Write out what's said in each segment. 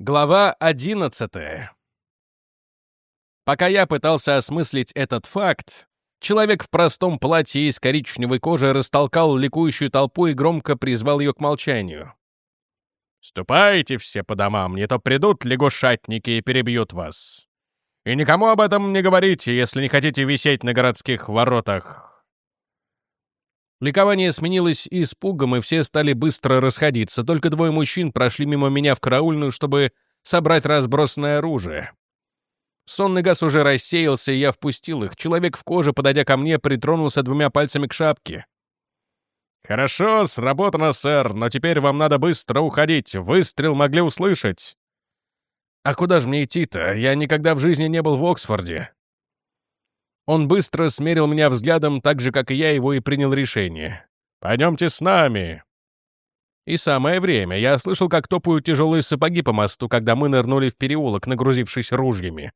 Глава 11 Пока я пытался осмыслить этот факт, человек в простом платье из коричневой кожи растолкал ликующую толпу и громко призвал ее к молчанию. «Ступайте все по домам, не то придут лягушатники и перебьют вас. И никому об этом не говорите, если не хотите висеть на городских воротах». Ликование сменилось испугом, и все стали быстро расходиться. Только двое мужчин прошли мимо меня в караульную, чтобы собрать разбросанное оружие. Сонный газ уже рассеялся, и я впустил их. Человек в коже, подойдя ко мне, притронулся двумя пальцами к шапке. «Хорошо, сработано, сэр, но теперь вам надо быстро уходить. Выстрел могли услышать». «А куда же мне идти-то? Я никогда в жизни не был в Оксфорде». Он быстро смерил меня взглядом, так же, как и я его, и принял решение. «Пойдемте с нами». И самое время. Я слышал, как топают тяжелые сапоги по мосту, когда мы нырнули в переулок, нагрузившись ружьями.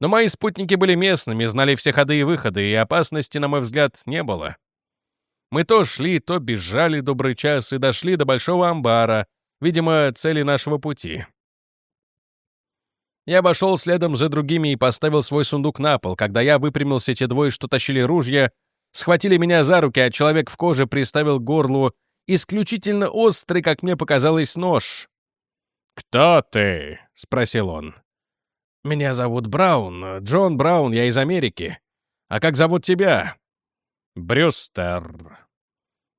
Но мои спутники были местными, знали все ходы и выходы, и опасности, на мой взгляд, не было. Мы то шли, то бежали добрый час и дошли до большого амбара, видимо, цели нашего пути. Я обошел следом за другими и поставил свой сундук на пол. Когда я выпрямился, те двое, что тащили ружья, схватили меня за руки, а человек в коже приставил к горлу исключительно острый, как мне показалось, нож. «Кто ты?» — спросил он. «Меня зовут Браун, Джон Браун, я из Америки. А как зовут тебя?» «Брюстер».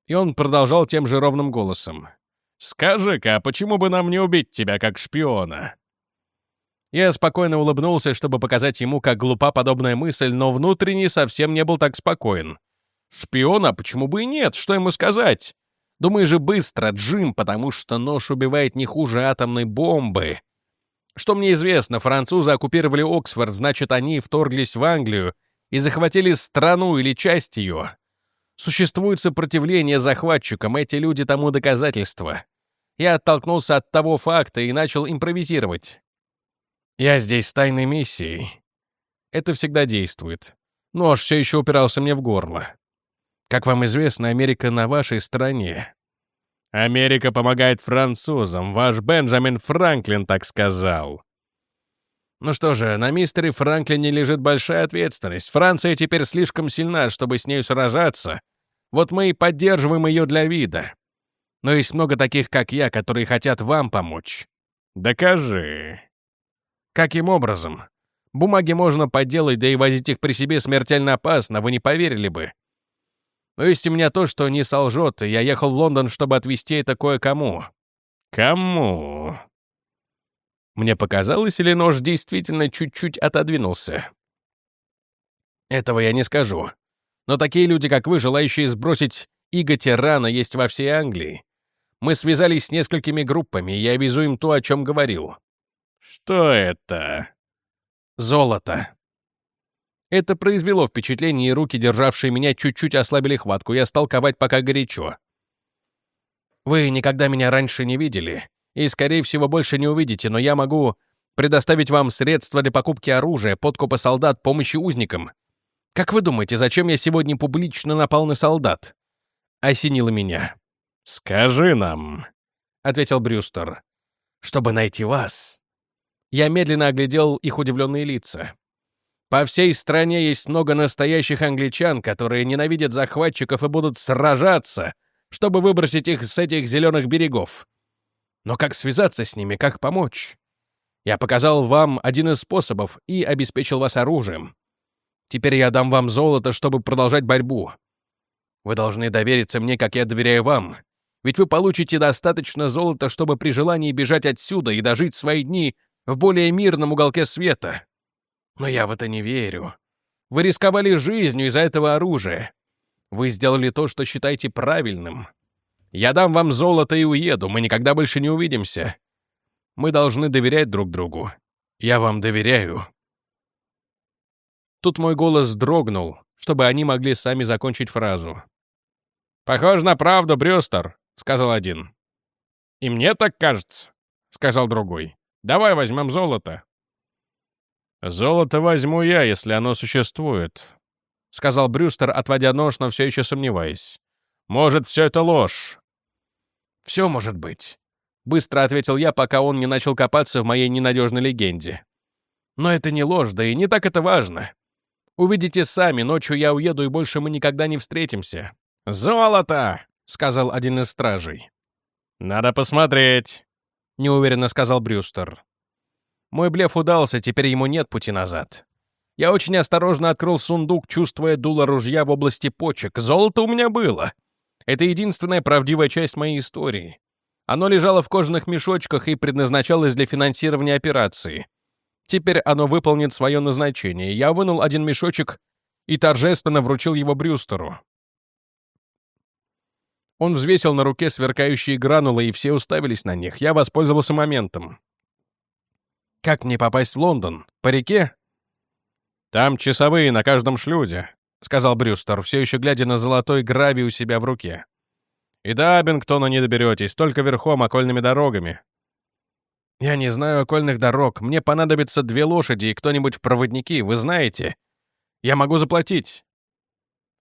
И он продолжал тем же ровным голосом. «Скажи-ка, а почему бы нам не убить тебя как шпиона?» Я спокойно улыбнулся, чтобы показать ему, как глупа подобная мысль, но внутренне совсем не был так спокоен. «Шпиона? Почему бы и нет? Что ему сказать?» Думай же быстро, Джим, потому что нож убивает не хуже атомной бомбы. Что мне известно, французы оккупировали Оксфорд, значит, они вторглись в Англию и захватили страну или часть ее. Существует сопротивление захватчикам, эти люди тому доказательство. Я оттолкнулся от того факта и начал импровизировать. Я здесь с тайной миссией. Это всегда действует. Нож все еще упирался мне в горло. Как вам известно, Америка на вашей стороне. Америка помогает французам, ваш Бенджамин Франклин так сказал. Ну что же, на мистере Франклине лежит большая ответственность. Франция теперь слишком сильна, чтобы с нею сражаться. Вот мы и поддерживаем ее для вида. Но есть много таких, как я, которые хотят вам помочь. Докажи. Каким образом? Бумаги можно подделать, да и возить их при себе смертельно опасно, вы не поверили бы. Но есть у меня то, что не солжет, и я ехал в Лондон, чтобы отвезти это кое-кому». «Кому?» Мне показалось, или нож действительно чуть-чуть отодвинулся? Этого я не скажу. Но такие люди, как вы, желающие сбросить иго тирана, есть во всей Англии. Мы связались с несколькими группами, и я везу им то, о чем говорил. Что это? Золото. Это произвело впечатление, и руки, державшие меня, чуть-чуть ослабили хватку. Я стал ковать пока горячо. Вы никогда меня раньше не видели, и, скорее всего, больше не увидите, но я могу предоставить вам средства для покупки оружия, подкупа солдат, помощи узникам. Как вы думаете, зачем я сегодня публично напал на солдат? Осенило меня. «Скажи нам», — ответил Брюстер. «Чтобы найти вас». Я медленно оглядел их удивленные лица. По всей стране есть много настоящих англичан, которые ненавидят захватчиков и будут сражаться, чтобы выбросить их с этих зеленых берегов. Но как связаться с ними, как помочь? Я показал вам один из способов и обеспечил вас оружием. Теперь я дам вам золото, чтобы продолжать борьбу. Вы должны довериться мне, как я доверяю вам. Ведь вы получите достаточно золота, чтобы при желании бежать отсюда и дожить свои дни в более мирном уголке света. Но я в это не верю. Вы рисковали жизнью из-за этого оружия. Вы сделали то, что считаете правильным. Я дам вам золото и уеду, мы никогда больше не увидимся. Мы должны доверять друг другу. Я вам доверяю». Тут мой голос дрогнул, чтобы они могли сами закончить фразу. «Похоже на правду, Брюстер», — сказал один. «И мне так кажется», — сказал другой. «Давай возьмем золото». «Золото возьму я, если оно существует», — сказал Брюстер, отводя нож, но все еще сомневаясь. «Может, все это ложь?» «Все может быть. — быстро ответил я, пока он не начал копаться в моей ненадежной легенде. «Но это не ложь, да и не так это важно. Увидите сами, ночью я уеду, и больше мы никогда не встретимся». «Золото!» — сказал один из стражей. «Надо посмотреть», — неуверенно сказал Брюстер. Мой блеф удался, теперь ему нет пути назад. Я очень осторожно открыл сундук, чувствуя дуло ружья в области почек. Золото у меня было. Это единственная правдивая часть моей истории. Оно лежало в кожаных мешочках и предназначалось для финансирования операции. Теперь оно выполнит свое назначение. Я вынул один мешочек и торжественно вручил его Брюстеру. Он взвесил на руке сверкающие гранулы, и все уставились на них. Я воспользовался моментом. «Как мне попасть в Лондон? По реке?» «Там часовые на каждом шлюзе», — сказал Брюстер, все еще глядя на золотой гравий у себя в руке. «И до Абингтона не доберетесь, только верхом окольными дорогами». «Я не знаю окольных дорог. Мне понадобится две лошади и кто-нибудь в проводники, вы знаете. Я могу заплатить».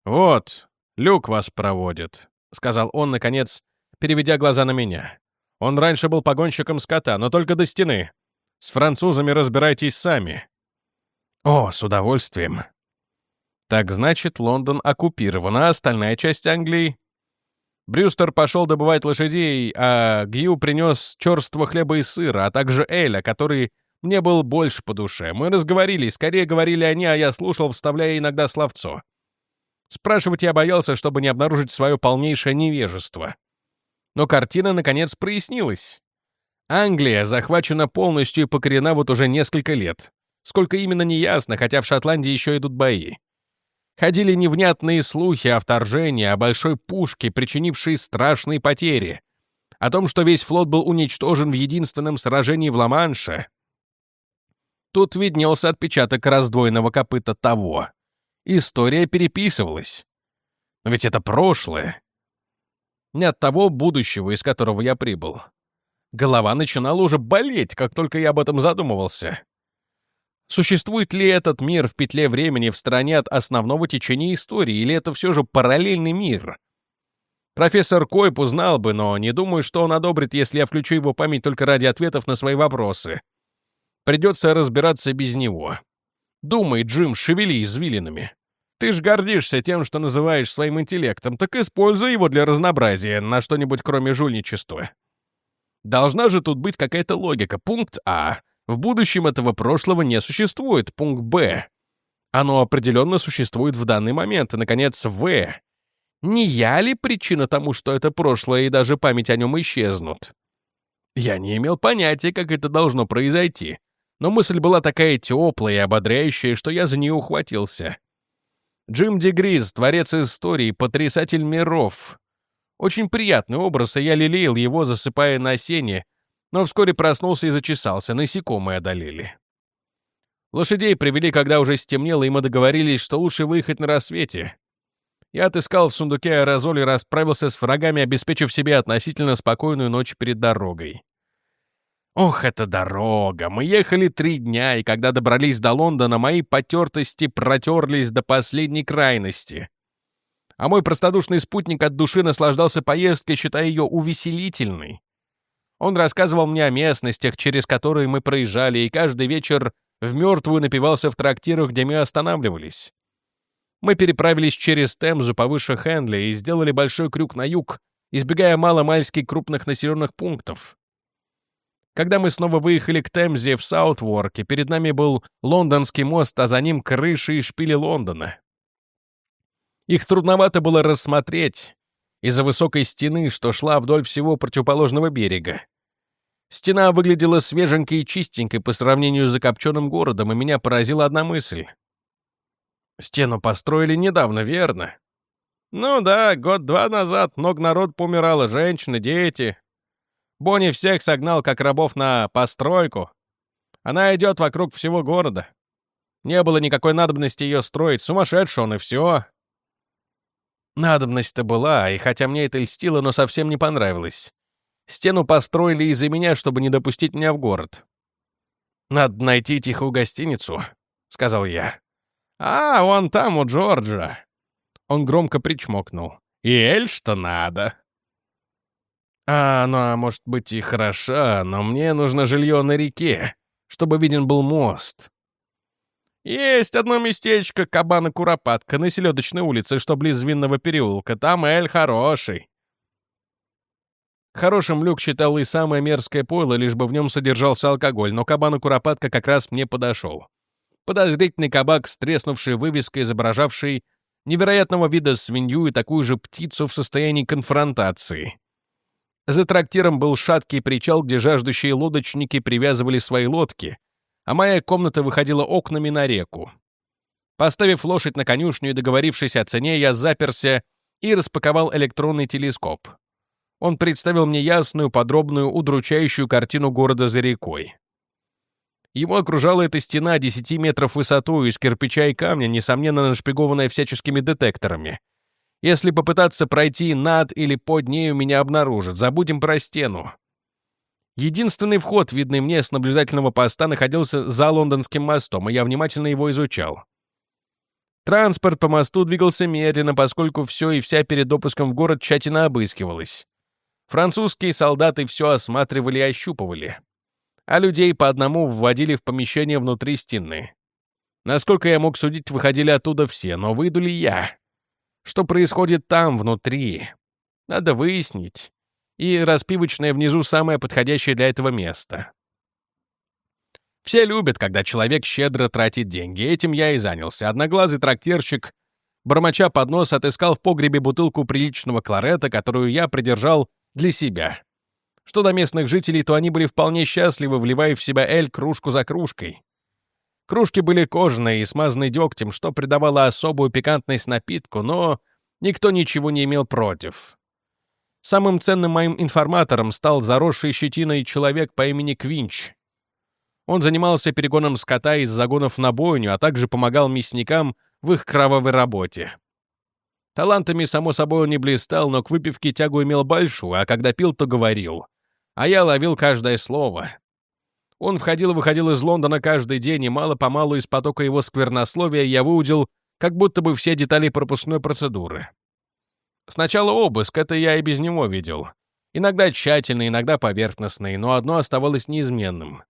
«Вот, Люк вас проводит», — сказал он, наконец, переведя глаза на меня. «Он раньше был погонщиком скота, но только до стены. С французами разбирайтесь сами». «О, с удовольствием», так значит, Лондон оккупирован, а остальная часть Англии? Брюстер пошел добывать лошадей, а Гью принес черство хлеба и сыра, а также Эля, который мне был больше по душе. Мы разговорились, скорее говорили они, а я слушал, вставляя иногда словцо. Спрашивать я боялся, чтобы не обнаружить свое полнейшее невежество. Но картина, наконец, прояснилась. Англия захвачена полностью и покорена вот уже несколько лет. Сколько именно неясно, хотя в Шотландии еще идут бои. Ходили невнятные слухи о вторжении, о большой пушке, причинившей страшные потери, о том, что весь флот был уничтожен в единственном сражении в Ла-Манше. Тут виднелся отпечаток раздвоенного копыта того. История переписывалась. Но ведь это прошлое. Не от того будущего, из которого я прибыл. Голова начинала уже болеть, как только я об этом задумывался. Существует ли этот мир в петле времени в стороне от основного течения истории, или это все же параллельный мир? Профессор Койп узнал бы, но не думаю, что он одобрит, если я включу его память только ради ответов на свои вопросы. Придется разбираться без него. Думай, Джим, шевели извилинами. Ты ж гордишься тем, что называешь своим интеллектом, так используй его для разнообразия на что-нибудь кроме жульничества. Должна же тут быть какая-то логика. Пункт А. В будущем этого прошлого не существует. Пункт Б. Оно определенно существует в данный момент. И, наконец, В. Не я ли причина тому, что это прошлое и даже память о нем исчезнут? Я не имел понятия, как это должно произойти. Но мысль была такая теплая и ободряющая, что я за нее ухватился. Джим Дегриз, творец истории, потрясатель миров. Очень приятный образ, и я лелеял его, засыпая на сене, но вскоре проснулся и зачесался, насекомые одолели. Лошадей привели, когда уже стемнело, и мы договорились, что лучше выехать на рассвете. Я отыскал в сундуке аэрозоль и расправился с врагами, обеспечив себе относительно спокойную ночь перед дорогой. Ох, эта дорога! Мы ехали три дня, и когда добрались до Лондона, мои потертости протерлись до последней крайности. А мой простодушный спутник от души наслаждался поездкой, считая ее увеселительной. Он рассказывал мне о местностях, через которые мы проезжали, и каждый вечер в мертвую напивался в трактирах, где мы останавливались. Мы переправились через Темзу повыше Хенли и сделали большой крюк на юг, избегая мало-мальски крупных населенных пунктов. Когда мы снова выехали к Темзе в Саутворке, перед нами был лондонский мост, а за ним крыши и шпили Лондона. Их трудновато было рассмотреть, из-за высокой стены, что шла вдоль всего противоположного берега. Стена выглядела свеженькой и чистенькой по сравнению с закопченным городом, и меня поразила одна мысль. Стену построили недавно, верно? Ну да, год-два назад много народ помирало, женщины, дети. Бонни всех согнал, как рабов, на постройку. Она идет вокруг всего города. Не было никакой надобности ее строить, сумасшедший он и все. Надобность-то была, и хотя мне это льстило, но совсем не понравилось. Стену построили из-за меня, чтобы не допустить меня в город. «Надо найти тихую гостиницу», — сказал я. «А, вон там, у Джорджа». Он громко причмокнул. «И эль что надо». А, она может быть и хороша, но мне нужно жилье на реке, чтобы виден был мост. Есть одно местечко, Кабана-Куропатка, на Селедочной улице, что близ Винного переулка. Там Эль хороший. Хорошим Люк считал и самое мерзкое пойло, лишь бы в нем содержался алкоголь, но Кабана-Куропатка как раз мне подошел. Подозрительный кабак с треснувшей вывеской, изображавшей невероятного вида свинью и такую же птицу в состоянии конфронтации. За трактиром был шаткий причал, где жаждущие лодочники привязывали свои лодки, а моя комната выходила окнами на реку. Поставив лошадь на конюшню и договорившись о цене, я заперся и распаковал электронный телескоп. Он представил мне ясную, подробную, удручающую картину города за рекой. Его окружала эта стена 10 метров в высоту из кирпича и камня, несомненно нашпигованная всяческими детекторами. Если попытаться пройти над или под нею, меня обнаружат. Забудем про стену. Единственный вход, видный мне с наблюдательного поста, находился за Лондонским мостом, и я внимательно его изучал. Транспорт по мосту двигался медленно, поскольку все и вся перед допуском в город тщательно обыскивалось. Французские солдаты все осматривали и ощупывали, а людей по одному вводили в помещение внутри стены. Насколько я мог судить, выходили оттуда все, но выйду ли я? Что происходит там, внутри? Надо выяснить. И распивочная внизу самое подходящее для этого место. Все любят, когда человек щедро тратит деньги. Этим я и занялся. Одноглазый трактирщик, бормоча под нос, отыскал в погребе бутылку приличного кларета, которую я придержал для себя. Что до местных жителей, то они были вполне счастливы, вливая в себя эль кружку за кружкой. Кружки были кожаные и смазаны дегтем, что придавало особую пикантность напитку, но никто ничего не имел против. Самым ценным моим информатором стал заросший щетиной человек по имени Квинч. Он занимался перегоном скота из загонов на бойню, а также помогал мясникам в их кровавой работе. Талантами, само собой, он не блистал, но к выпивке тягу имел большую, а когда пил, то говорил. А я ловил каждое слово. Он входил и выходил из Лондона каждый день, и мало-помалу из потока его сквернословия я выудил как будто бы все детали пропускной процедуры. Сначала обыск, это я и без него видел. Иногда тщательный, иногда поверхностный, но одно оставалось неизменным.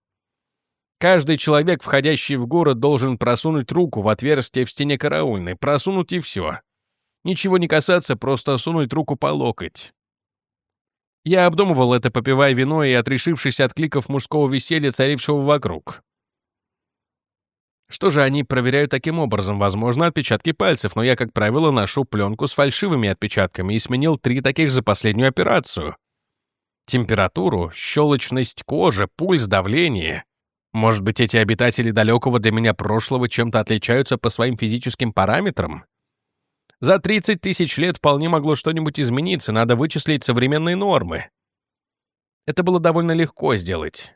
Каждый человек, входящий в город, должен просунуть руку в отверстие в стене караульной, просунуть и все. Ничего не касаться, просто сунуть руку по локоть. Я обдумывал это, попивая вино и отрешившись от кликов мужского веселья, царившего вокруг. Что же они проверяют таким образом? Возможно, отпечатки пальцев, но я, как правило, ношу пленку с фальшивыми отпечатками и сменил три таких за последнюю операцию. Температуру, щелочность кожи, пульс, давление. Может быть, эти обитатели далекого для меня прошлого чем-то отличаются по своим физическим параметрам? За 30 тысяч лет вполне могло что-нибудь измениться, надо вычислить современные нормы. Это было довольно легко сделать.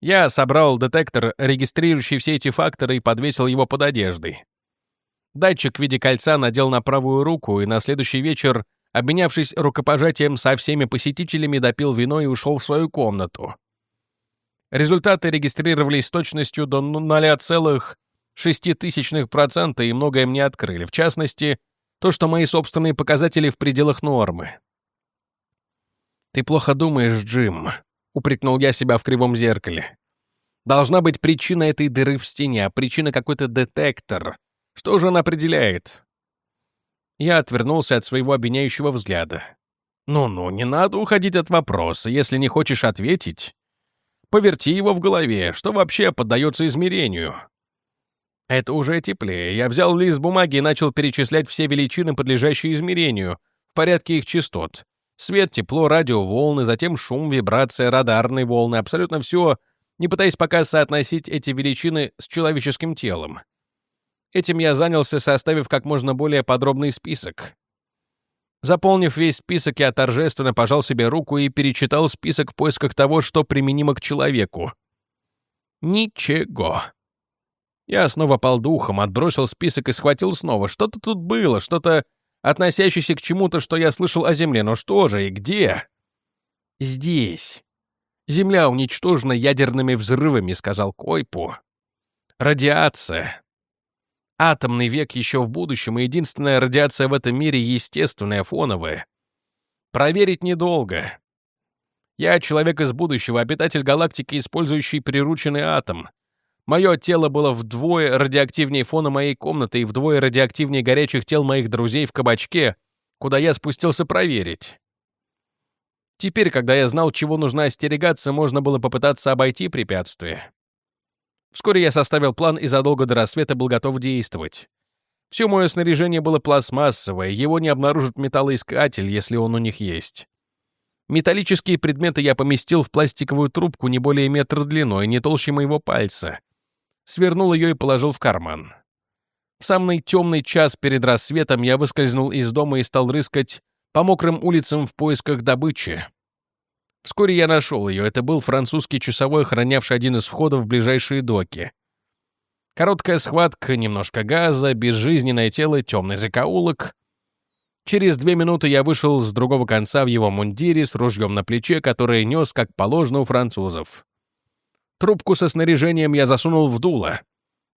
Я собрал детектор, регистрирующий все эти факторы, и подвесил его под одеждой. Датчик в виде кольца надел на правую руку, и на следующий вечер, обменявшись рукопожатием со всеми посетителями, допил вино и ушел в свою комнату. Результаты регистрировались с точностью до 0,0 0,06% и многое мне открыли. В частности, то, что мои собственные показатели в пределах нормы. «Ты плохо думаешь, Джим», — упрекнул я себя в кривом зеркале. «Должна быть причина этой дыры в стене, а причина какой-то детектор. Что же он определяет?» Я отвернулся от своего обвиняющего взгляда. «Ну-ну, не надо уходить от вопроса. Если не хочешь ответить, поверти его в голове. Что вообще поддается измерению?» Это уже теплее. Я взял лист бумаги и начал перечислять все величины, подлежащие измерению, в порядке их частот. Свет, тепло, радиоволны, затем шум, вибрация, радарные волны, абсолютно все, не пытаясь пока соотносить эти величины с человеческим телом. Этим я занялся, составив как можно более подробный список. Заполнив весь список, я торжественно пожал себе руку и перечитал список в поисках того, что применимо к человеку. Ничего. Я снова пал духом, отбросил список и схватил снова. Что-то тут было, что-то относящееся к чему-то, что я слышал о Земле. Но что же и где? Здесь. Земля уничтожена ядерными взрывами, сказал Койпу. Радиация. Атомный век еще в будущем, и единственная радиация в этом мире естественная, фоновая. Проверить недолго. Я человек из будущего, обитатель галактики, использующий прирученный атом. Мое тело было вдвое радиоактивнее фона моей комнаты и вдвое радиоактивнее горячих тел моих друзей в кабачке, куда я спустился проверить. Теперь, когда я знал, чего нужно остерегаться, можно было попытаться обойти препятствие. Вскоре я составил план и задолго до рассвета был готов действовать. Все мое снаряжение было пластмассовое, его не обнаружит металлоискатель, если он у них есть. Металлические предметы я поместил в пластиковую трубку не более метра длиной, не толще моего пальца. Свернул ее и положил в карман. В самый темный час перед рассветом я выскользнул из дома и стал рыскать по мокрым улицам в поисках добычи. Вскоре я нашел ее. Это был французский часовой, охранявший один из входов в ближайшие доки. Короткая схватка, немножко газа, безжизненное тело, темный закоулок. Через две минуты я вышел с другого конца в его мундире с ружьем на плече, которое нес, как положено у французов. Трубку со снаряжением я засунул в дуло.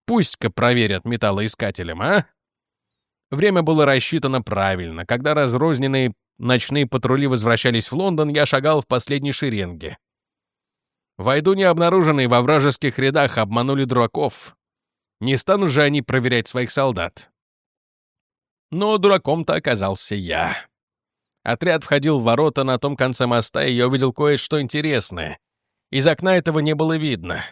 Пусть-ка проверят металлоискателем, а? Время было рассчитано правильно. Когда разрозненные ночные патрули возвращались в Лондон, я шагал в последней шеренге. Войду необнаруженные во вражеских рядах обманули дураков. Не станут же они проверять своих солдат. Но дураком-то оказался я. Отряд входил в ворота на том конце моста, и я увидел кое-что интересное. Из окна этого не было видно.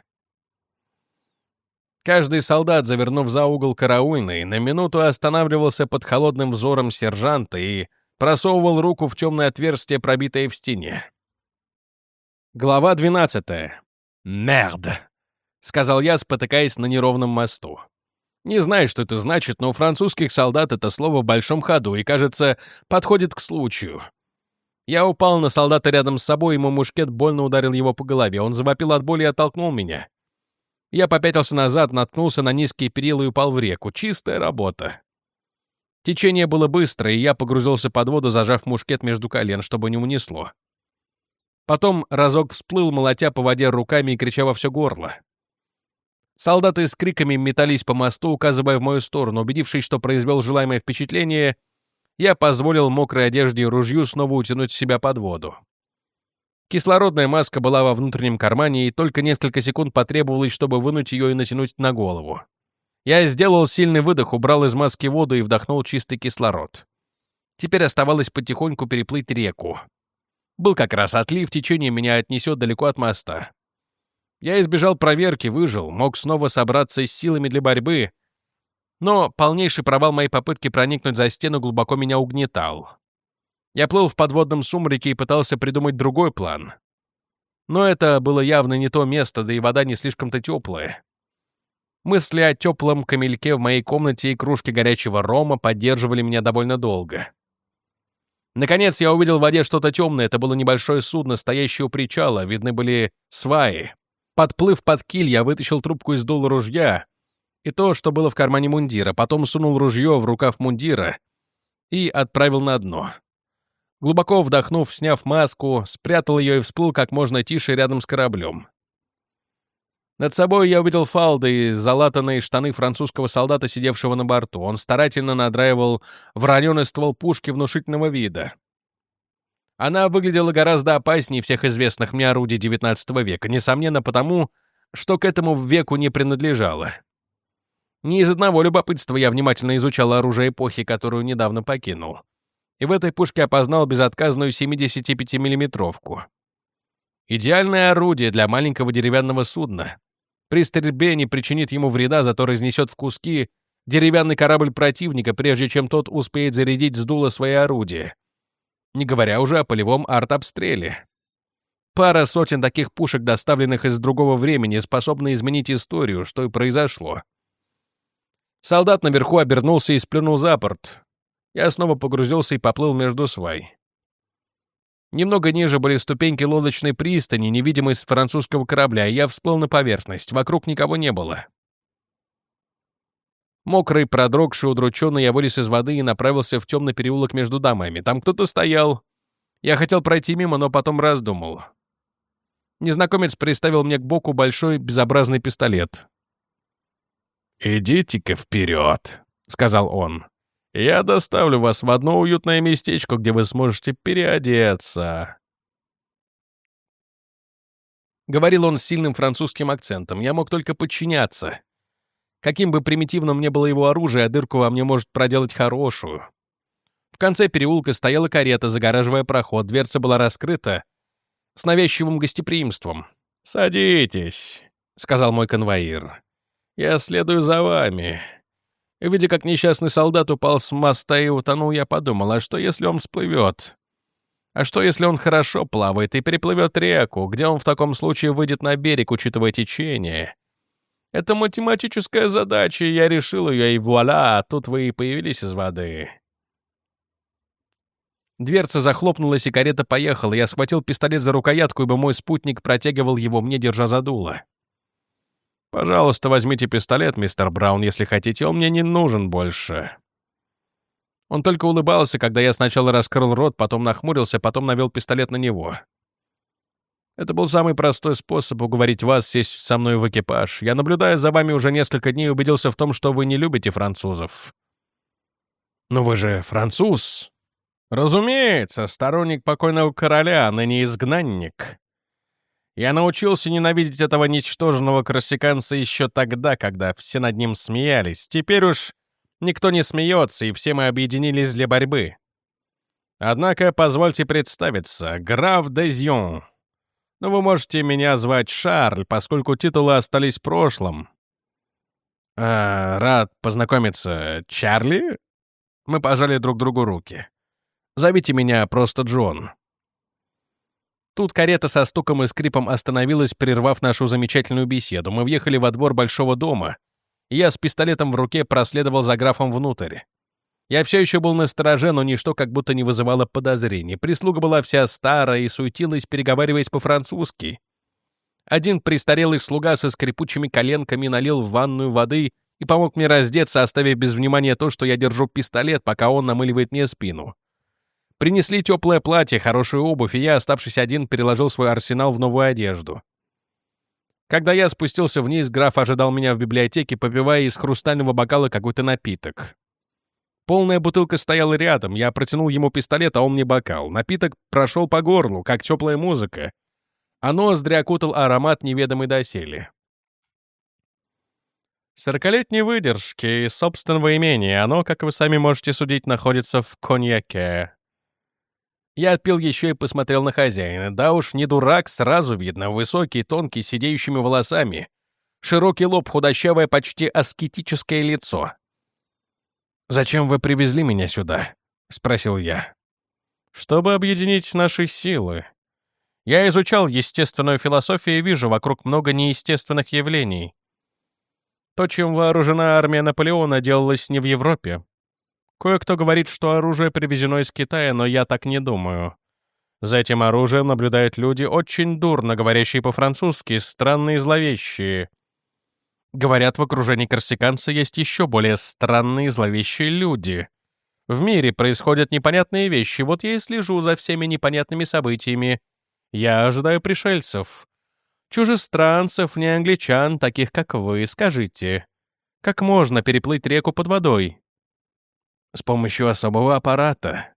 Каждый солдат, завернув за угол караульный, на минуту останавливался под холодным взором сержанта и просовывал руку в темное отверстие, пробитое в стене. Глава 12. «Мерд!» — сказал я, спотыкаясь на неровном мосту. Не знаю, что это значит, но у французских солдат это слово в большом ходу и, кажется, подходит к случаю. Я упал на солдата рядом с собой, мой мушкет больно ударил его по голове. Он завопил от боли и оттолкнул меня. Я попятился назад, наткнулся на низкие перила и упал в реку. Чистая работа. Течение было быстрое, и я погрузился под воду, зажав мушкет между колен, чтобы не унесло. Потом разок всплыл, молотя по воде руками и крича во все горло. Солдаты с криками метались по мосту, указывая в мою сторону. Убедившись, что произвел желаемое впечатление, я позволил мокрой одежде и ружью снова утянуть себя под воду. Кислородная маска была во внутреннем кармане, и только несколько секунд потребовалось, чтобы вынуть ее и натянуть на голову. Я сделал сильный выдох, убрал из маски воду и вдохнул чистый кислород. Теперь оставалось потихоньку переплыть реку. Был как раз отлив, течение меня отнесет далеко от моста. Я избежал проверки, выжил, мог снова собраться с силами для борьбы. Но полнейший провал моей попытки проникнуть за стену глубоко меня угнетал. Я плыл в подводном сумраке и пытался придумать другой план. Но это было явно не то место, да и вода не слишком-то теплая. Мысли о теплом камельке в моей комнате и кружке горячего рома поддерживали меня довольно долго. Наконец я увидел в воде что-то темное. Это было небольшое судно, стоящее у причала. Видны были сваи. Подплыв под киль, я вытащил трубку из дула ружья и то, что было в кармане мундира, потом сунул ружье в рукав мундира и отправил на дно. Глубоко вдохнув, сняв маску, спрятал ее и всплыл как можно тише рядом с кораблем. Над собой я увидел фалды и залатанные штаны французского солдата, сидевшего на борту. Он старательно надраивал вороненый ствол пушки внушительного вида. Она выглядела гораздо опаснее всех известных мне орудий XIX века, несомненно потому, что к этому веку не принадлежало. Не из одного любопытства я внимательно изучал оружие эпохи, которую недавно покинул. И в этой пушке опознал безотказную 75 миллиметровку Идеальное орудие для маленького деревянного судна. При стрельбе не причинит ему вреда, зато разнесет в куски деревянный корабль противника, прежде чем тот успеет зарядить с дула свои орудия не говоря уже о полевом артобстреле. Пара сотен таких пушек, доставленных из другого времени, способны изменить историю, что и произошло. Солдат наверху обернулся и сплюнул за борт. Я снова погрузился и поплыл между свай. Немного ниже были ступеньки лодочной пристани, невидимой с французского корабля, и я всплыл на поверхность. Вокруг никого не было. Мокрый, продрогший, удрученный, я вылез из воды и направился в темный переулок между домами. Там кто-то стоял. Я хотел пройти мимо, но потом раздумал. Незнакомец приставил мне к боку большой безобразный пистолет. «Идите-ка вперед», — сказал он. «Я доставлю вас в одно уютное местечко, где вы сможете переодеться». Говорил он с сильным французским акцентом. Я мог только подчиняться. Каким бы примитивным ни было его оружие, а дырку во мне может проделать хорошую. В конце переулка стояла карета, загораживая проход. Дверца была раскрыта с навязчивым гостеприимством. «Садитесь», — сказал мой конвоир. «Я следую за вами». Видя, как несчастный солдат упал с моста и утонул, я подумал, а что, если он всплывет? А что, если он хорошо плавает и переплывет реку? Где он в таком случае выйдет на берег, учитывая течение? Это математическая задача, я решил ее, и вуаля, тут вы и появились из воды. Дверца захлопнулась, и карета поехала. Я схватил пистолет за рукоятку, ибо мой спутник протягивал его мне, держа за дуло. «Пожалуйста, возьмите пистолет, мистер Браун, если хотите, он мне не нужен больше». Он только улыбался, когда я сначала раскрыл рот, потом нахмурился, потом навел пистолет на него. Это был самый простой способ уговорить вас сесть со мной в экипаж. Я, наблюдая за вами уже несколько дней, убедился в том, что вы не любите французов. Но вы же француз. Разумеется, сторонник покойного короля, а ныне изгнанник. Я научился ненавидеть этого ничтожного корсиканца еще тогда, когда все над ним смеялись. Теперь уж никто не смеется, и все мы объединились для борьбы. Однако позвольте представиться, граф Дезьон. Но вы можете меня звать Шарль, поскольку титулы остались в прошлом. А, рад познакомиться, Чарли? Мы пожали друг другу руки. Зовите меня просто Джон». Тут карета со стуком и скрипом остановилась, прервав нашу замечательную беседу. Мы въехали во двор большого дома, я с пистолетом в руке проследовал за графом внутрь. Я все еще был на стороже, но ничто как будто не вызывало подозрений. Прислуга была вся старая и суетилась, переговариваясь по-французски. Один престарелый слуга со скрипучими коленками налил в ванную воды и помог мне раздеться, оставив без внимания то, что я держу пистолет, пока он намыливает мне спину. Принесли теплое платье, хорошую обувь, и я, оставшись один, переложил свой арсенал в новую одежду. Когда я спустился вниз, граф ожидал меня в библиотеке, попивая из хрустального бокала какой-то напиток. Полная бутылка стояла рядом, я протянул ему пистолет, а он мне бокал. Напиток прошел по горлу, как теплая музыка. А ноздри окутал аромат неведомой доселе. Сорокалетней выдержки из собственного имения. Оно, как вы сами можете судить, находится в коньяке. Я отпил еще и посмотрел на хозяина. Да уж, не дурак, сразу видно. Высокий, тонкий, с сидеющими волосами. Широкий лоб, худощавое, почти аскетическое лицо. «Зачем вы привезли меня сюда?» — спросил я. «Чтобы объединить наши силы. Я изучал естественную философию и вижу вокруг много неестественных явлений. То, чем вооружена армия Наполеона, делалось не в Европе, Кое-кто говорит, что оружие привезено из Китая, но я так не думаю. За этим оружием наблюдают люди, очень дурно говорящие по-французски, странные и зловещие. Говорят, в окружении корсиканца есть еще более странные и зловещие люди. В мире происходят непонятные вещи, вот я и слежу за всеми непонятными событиями. Я ожидаю пришельцев. Чужестранцев, не англичан, таких как вы, скажите. Как можно переплыть реку под водой? С помощью особого аппарата.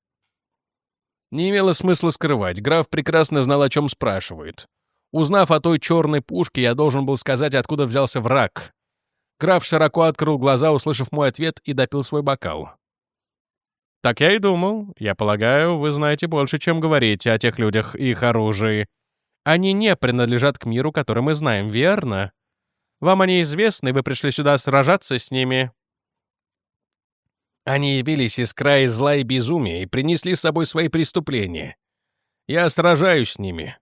Не имело смысла скрывать, граф прекрасно знал, о чем спрашивает. Узнав о той черной пушке, я должен был сказать, откуда взялся враг. Граф широко открыл глаза, услышав мой ответ, и допил свой бокал. «Так я и думал. Я полагаю, вы знаете больше, чем говорите о тех людях и их оружии. Они не принадлежат к миру, который мы знаем, верно? Вам они известны, вы пришли сюда сражаться с ними?» Они явились из края зла и безумия и принесли с собой свои преступления. Я сражаюсь с ними.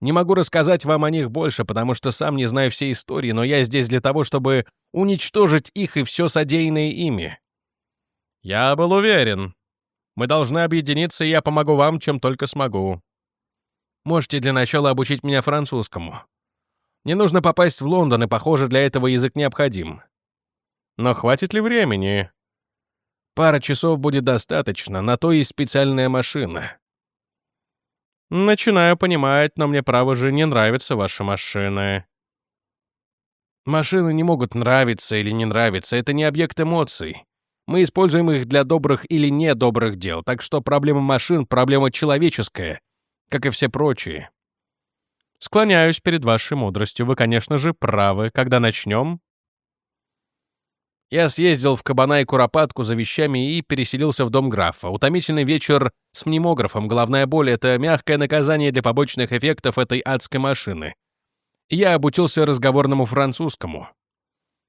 Не могу рассказать вам о них больше, потому что сам не знаю всей истории, но я здесь для того, чтобы уничтожить их и все содеянное ими. Я был уверен. Мы должны объединиться, и я помогу вам, чем только смогу. Можете для начала обучить меня французскому. Мне нужно попасть в Лондон, и, похоже, для этого язык необходим. Но хватит ли времени? Пара часов будет достаточно, на то есть специальная машина. Начинаю понимать, но мне, право же, не нравятся ваши машины. Машины не могут нравиться или не нравиться, это не объект эмоций. Мы используем их для добрых или недобрых дел, так что проблема машин — проблема человеческая, как и все прочие. Склоняюсь перед вашей мудростью. Вы, конечно же, правы. Когда начнем? Я съездил в Кабана и Куропатку за вещами и переселился в дом графа. Утомительный вечер с мнемографом, головная боль — это мягкое наказание для побочных эффектов этой адской машины. Я обучился разговорному французскому.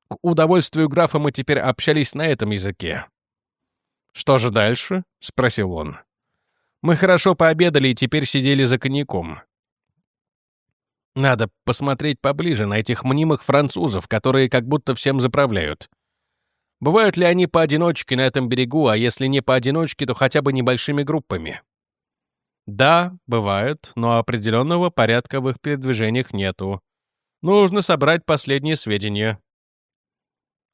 К удовольствию графа мы теперь общались на этом языке. «Что же дальше?» — спросил он. «Мы хорошо пообедали и теперь сидели за коньяком. Надо посмотреть поближе на этих мнимых французов, которые как будто всем заправляют. Бывают ли они поодиночке на этом берегу, а если не поодиночке, то хотя бы небольшими группами? Да, бывают, но определенного порядка в их передвижениях нету. Нужно собрать последние сведения.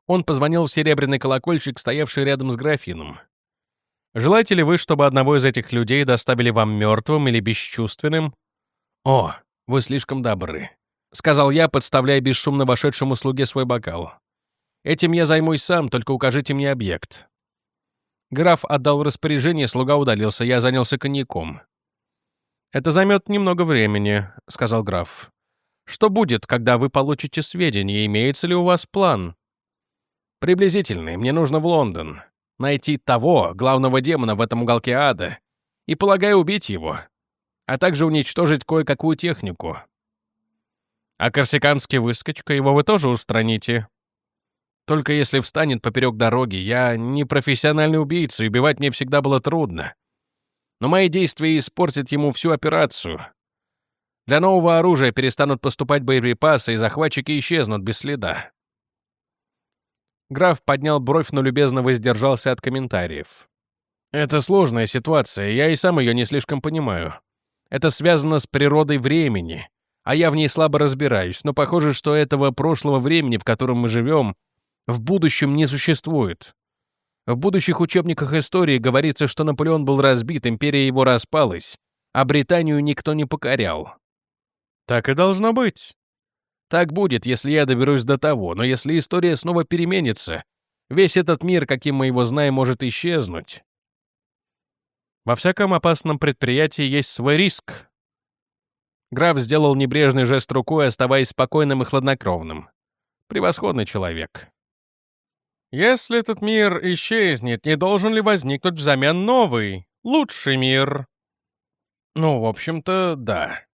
Он позвонил в серебряный колокольчик, стоявший рядом с графином. «Желаете ли вы, чтобы одного из этих людей доставили вам мертвым или бесчувственным?» «О, вы слишком добры», — сказал я, подставляя бесшумно вошедшему слуге свой бокал. Этим я займусь сам, только укажите мне объект». Граф отдал распоряжение, слуга удалился, я занялся коньяком. «Это займет немного времени», — сказал граф. «Что будет, когда вы получите сведения? Имеется ли у вас план?» «Приблизительный. Мне нужно в Лондон. Найти того, главного демона в этом уголке ада, и, полагаю, убить его, а также уничтожить кое-какую технику». «А корсиканский выскочка, его вы тоже устраните?» Только если встанет поперек дороги. Я не профессиональный убийца, и убивать мне всегда было трудно. Но мои действия испортят ему всю операцию. Для нового оружия перестанут поступать боеприпасы, и захватчики исчезнут без следа. Граф поднял бровь, но любезно воздержался от комментариев. «Это сложная ситуация, я и сам ее не слишком понимаю. Это связано с природой времени, а я в ней слабо разбираюсь, но похоже, что этого прошлого времени, в котором мы живем, в будущем не существует. В будущих учебниках истории говорится, что Наполеон был разбит, империя его распалась, а Британию никто не покорял. Так и должно быть. Так будет, если я доберусь до того, но если история снова переменится, весь этот мир, каким мы его знаем, может исчезнуть. Во всяком опасном предприятии есть свой риск. Граф сделал небрежный жест рукой, оставаясь спокойным и хладнокровным. Превосходный человек. Если этот мир исчезнет, не должен ли возникнуть взамен новый, лучший мир? Ну, в общем-то, да.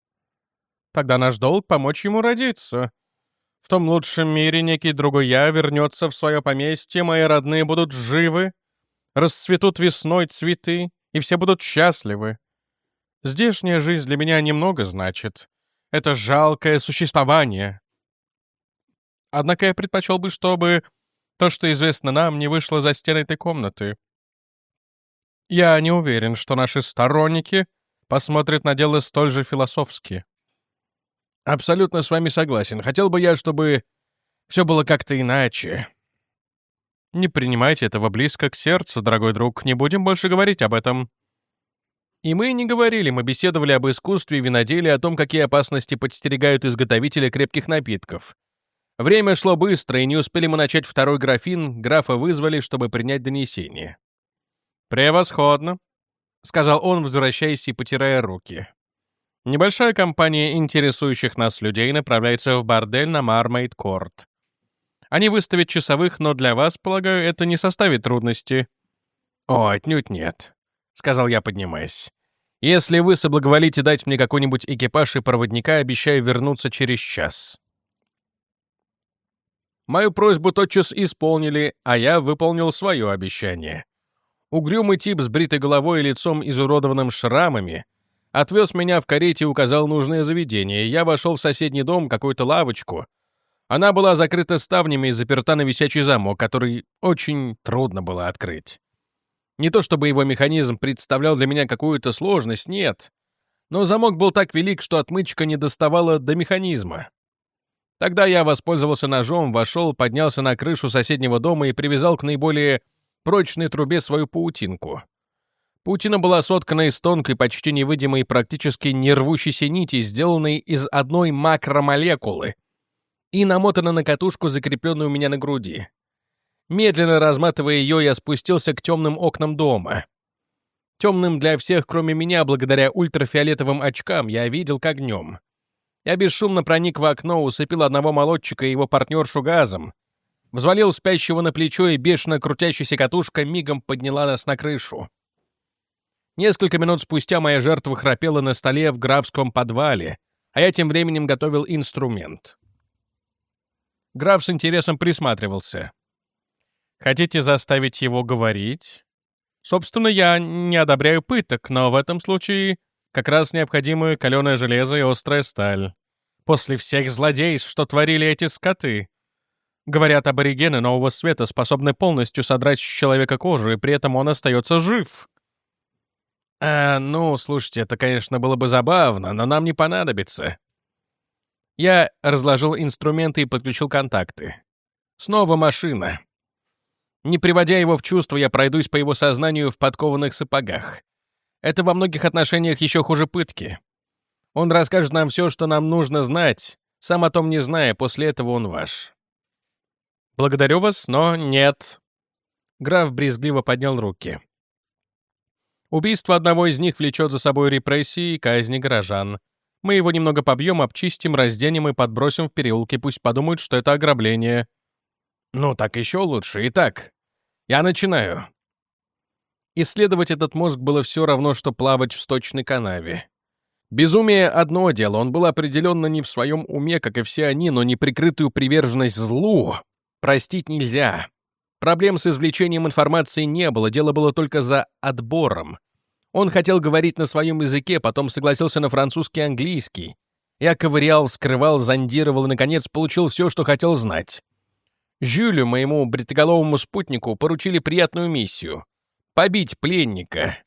Тогда наш долг — помочь ему родиться. В том лучшем мире некий другой я вернется в свое поместье, мои родные будут живы, расцветут весной цветы, и все будут счастливы. Здешняя жизнь для меня немного значит. Это жалкое существование. Однако я предпочел бы, чтобы то, что известно нам, не вышло за стены этой комнаты. Я не уверен, что наши сторонники посмотрят на дело столь же философски. Абсолютно с вами согласен. Хотел бы я, чтобы все было как-то иначе. Не принимайте этого близко к сердцу, дорогой друг. Не будем больше говорить об этом. И мы не говорили, мы беседовали об искусстве и виноделии, о том, какие опасности подстерегают изготовителя крепких напитков. Время шло быстро, и не успели мы начать второй графин, графа вызвали, чтобы принять донесение. «Превосходно», — сказал он, возвращаясь и потирая руки. Небольшая компания интересующих нас людей направляется в бордель на Мармейд-Корт. Они выставят часовых, но для вас, полагаю, это не составит трудности. «О, отнюдь нет», — сказал я, поднимаясь. «Если вы соблаговолите дать мне какой-нибудь экипаж и проводника, обещаю вернуться через час». Мою просьбу тотчас исполнили, а я выполнил свое обещание. Угрюмый тип с бритой головой и лицом, изуродованным шрамами, отвез меня в карете и указал нужное заведение. Я вошел в соседний дом, какую-то лавочку. Она была закрыта ставнями и заперта на висячий замок, который очень трудно было открыть. Не то чтобы его механизм представлял для меня какую-то сложность, нет. Но замок был так велик, что отмычка не доставала до механизма. Тогда я воспользовался ножом, вошел, поднялся на крышу соседнего дома и привязал к наиболее прочной трубе свою паутинку. Паутина была соткана из тонкой, почти невидимой, практически не рвущейся нити, сделанной из одной макромолекулы, и намотана на катушку, закрепленную у меня на груди. Медленно разматывая ее, я спустился к темным окнам дома. Темным для всех, кроме меня, благодаря ультрафиолетовым очкам, я видел как днем. Я бесшумно проник в окно, усыпил одного молодчика и его партнершу газом, взвалил спящего на плечо и бешено крутящаяся катушка мигом подняла нас на крышу. Несколько минут спустя моя жертва храпела на столе в графском подвале, а я тем временем готовил инструмент. Граф с интересом присматривался. «Хотите заставить его говорить?» «Собственно, я не одобряю пыток, но в этом случае как раз необходимы каленое железо и острая сталь. После всех злодейств, что творили эти скоты. Говорят, аборигены нового света способны полностью содрать с человека кожу, и при этом он остается жив. А, ну, слушайте, это, конечно, было бы забавно, но нам не понадобится. Я разложил инструменты и подключил контакты. Снова машина. Не приводя его в чувство, я пройдусь по его сознанию в подкованных сапогах. Это во многих отношениях еще хуже пытки. Он расскажет нам все, что нам нужно знать, сам о том не зная, после этого он ваш. Благодарю вас, но нет. Граф брезгливо поднял руки. Убийство одного из них влечет за собой репрессии и казни горожан. Мы его немного побьем, обчистим, разденем и подбросим в переулки, пусть подумают, что это ограбление. Ну, так еще лучше. Итак, я начинаю. Исследовать этот мозг было все равно, что плавать в сточной канаве. Безумие — одно дело, он был определенно не в своем уме, как и все они, но неприкрытую приверженность злу простить нельзя. Проблем с извлечением информации не было, дело было только за отбором. Он хотел говорить на своем языке, потом согласился на французский и английский. Я ковырял, скрывал, зондировал и, наконец, получил все, что хотел знать. Жюлю, моему бритоголовому спутнику, поручили приятную миссию — побить пленника.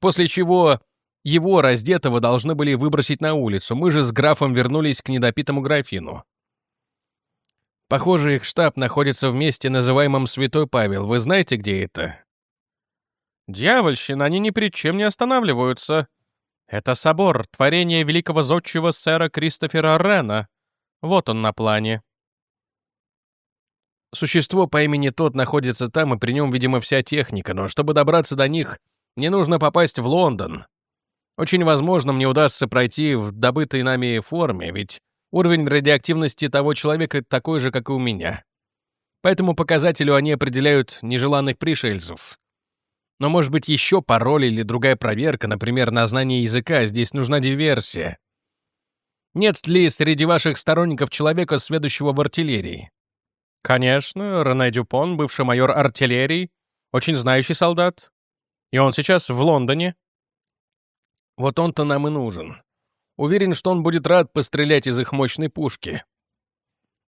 После чего его, раздетого, должны были выбросить на улицу. Мы же с графом вернулись к недопитому графину. Похоже, их штаб находится в месте, называемом Святой Павел. Вы знаете, где это? Дьявольщина, они ни при чем не останавливаются. Это собор, творение великого зодчего сэра Кристофера Рена. Вот он на плане. Существо по имени Тот находится там, и при нем, видимо, вся техника, но чтобы добраться до них, мне нужно попасть в Лондон. Очень возможно, мне удастся пройти в добытой нами форме, ведь уровень радиоактивности того человека такой же, как и у меня. По этому показателю они определяют нежеланных пришельцев. Но может быть еще пароль или другая проверка, например, на знание языка, здесь нужна диверсия. Нет ли среди ваших сторонников человека, сведущего в артиллерии? Конечно, Рене Дюпон, бывший майор артиллерии, очень знающий солдат. И он сейчас в Лондоне. Вот он-то нам и нужен. Уверен, что он будет рад пострелять из их мощной пушки.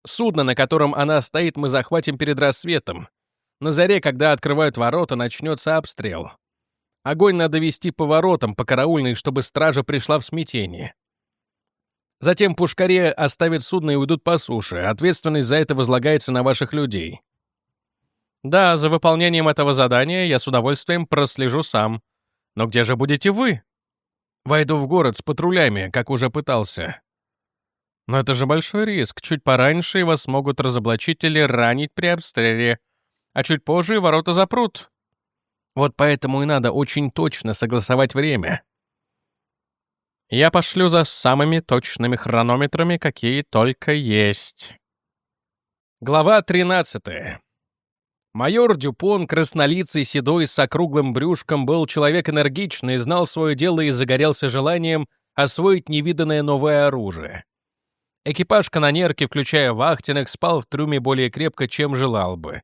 Судно, на котором она стоит, мы захватим перед рассветом. На заре, когда открывают ворота, начнется обстрел. Огонь надо вести по воротам, по караульной, чтобы стража пришла в смятение. Затем пушкари оставят судно и уйдут по суше. Ответственность за это возлагается на ваших людей. Да, за выполнением этого задания я с удовольствием прослежу сам. Но где же будете вы? Войду в город с патрулями, как уже пытался. Но это же большой риск. Чуть пораньше вас могут разоблачить или ранить при обстреле, а чуть позже ворота запрут. Вот поэтому и надо очень точно согласовать время. Я пошлю за самыми точными хронометрами, какие только есть. Глава 13. Майор Дюпон, краснолицый, седой, с округлым брюшком, был человек энергичный, знал свое дело и загорелся желанием освоить невиданное новое оружие. Экипаж канонерки, включая вахтенных, спал в трюме более крепко, чем желал бы.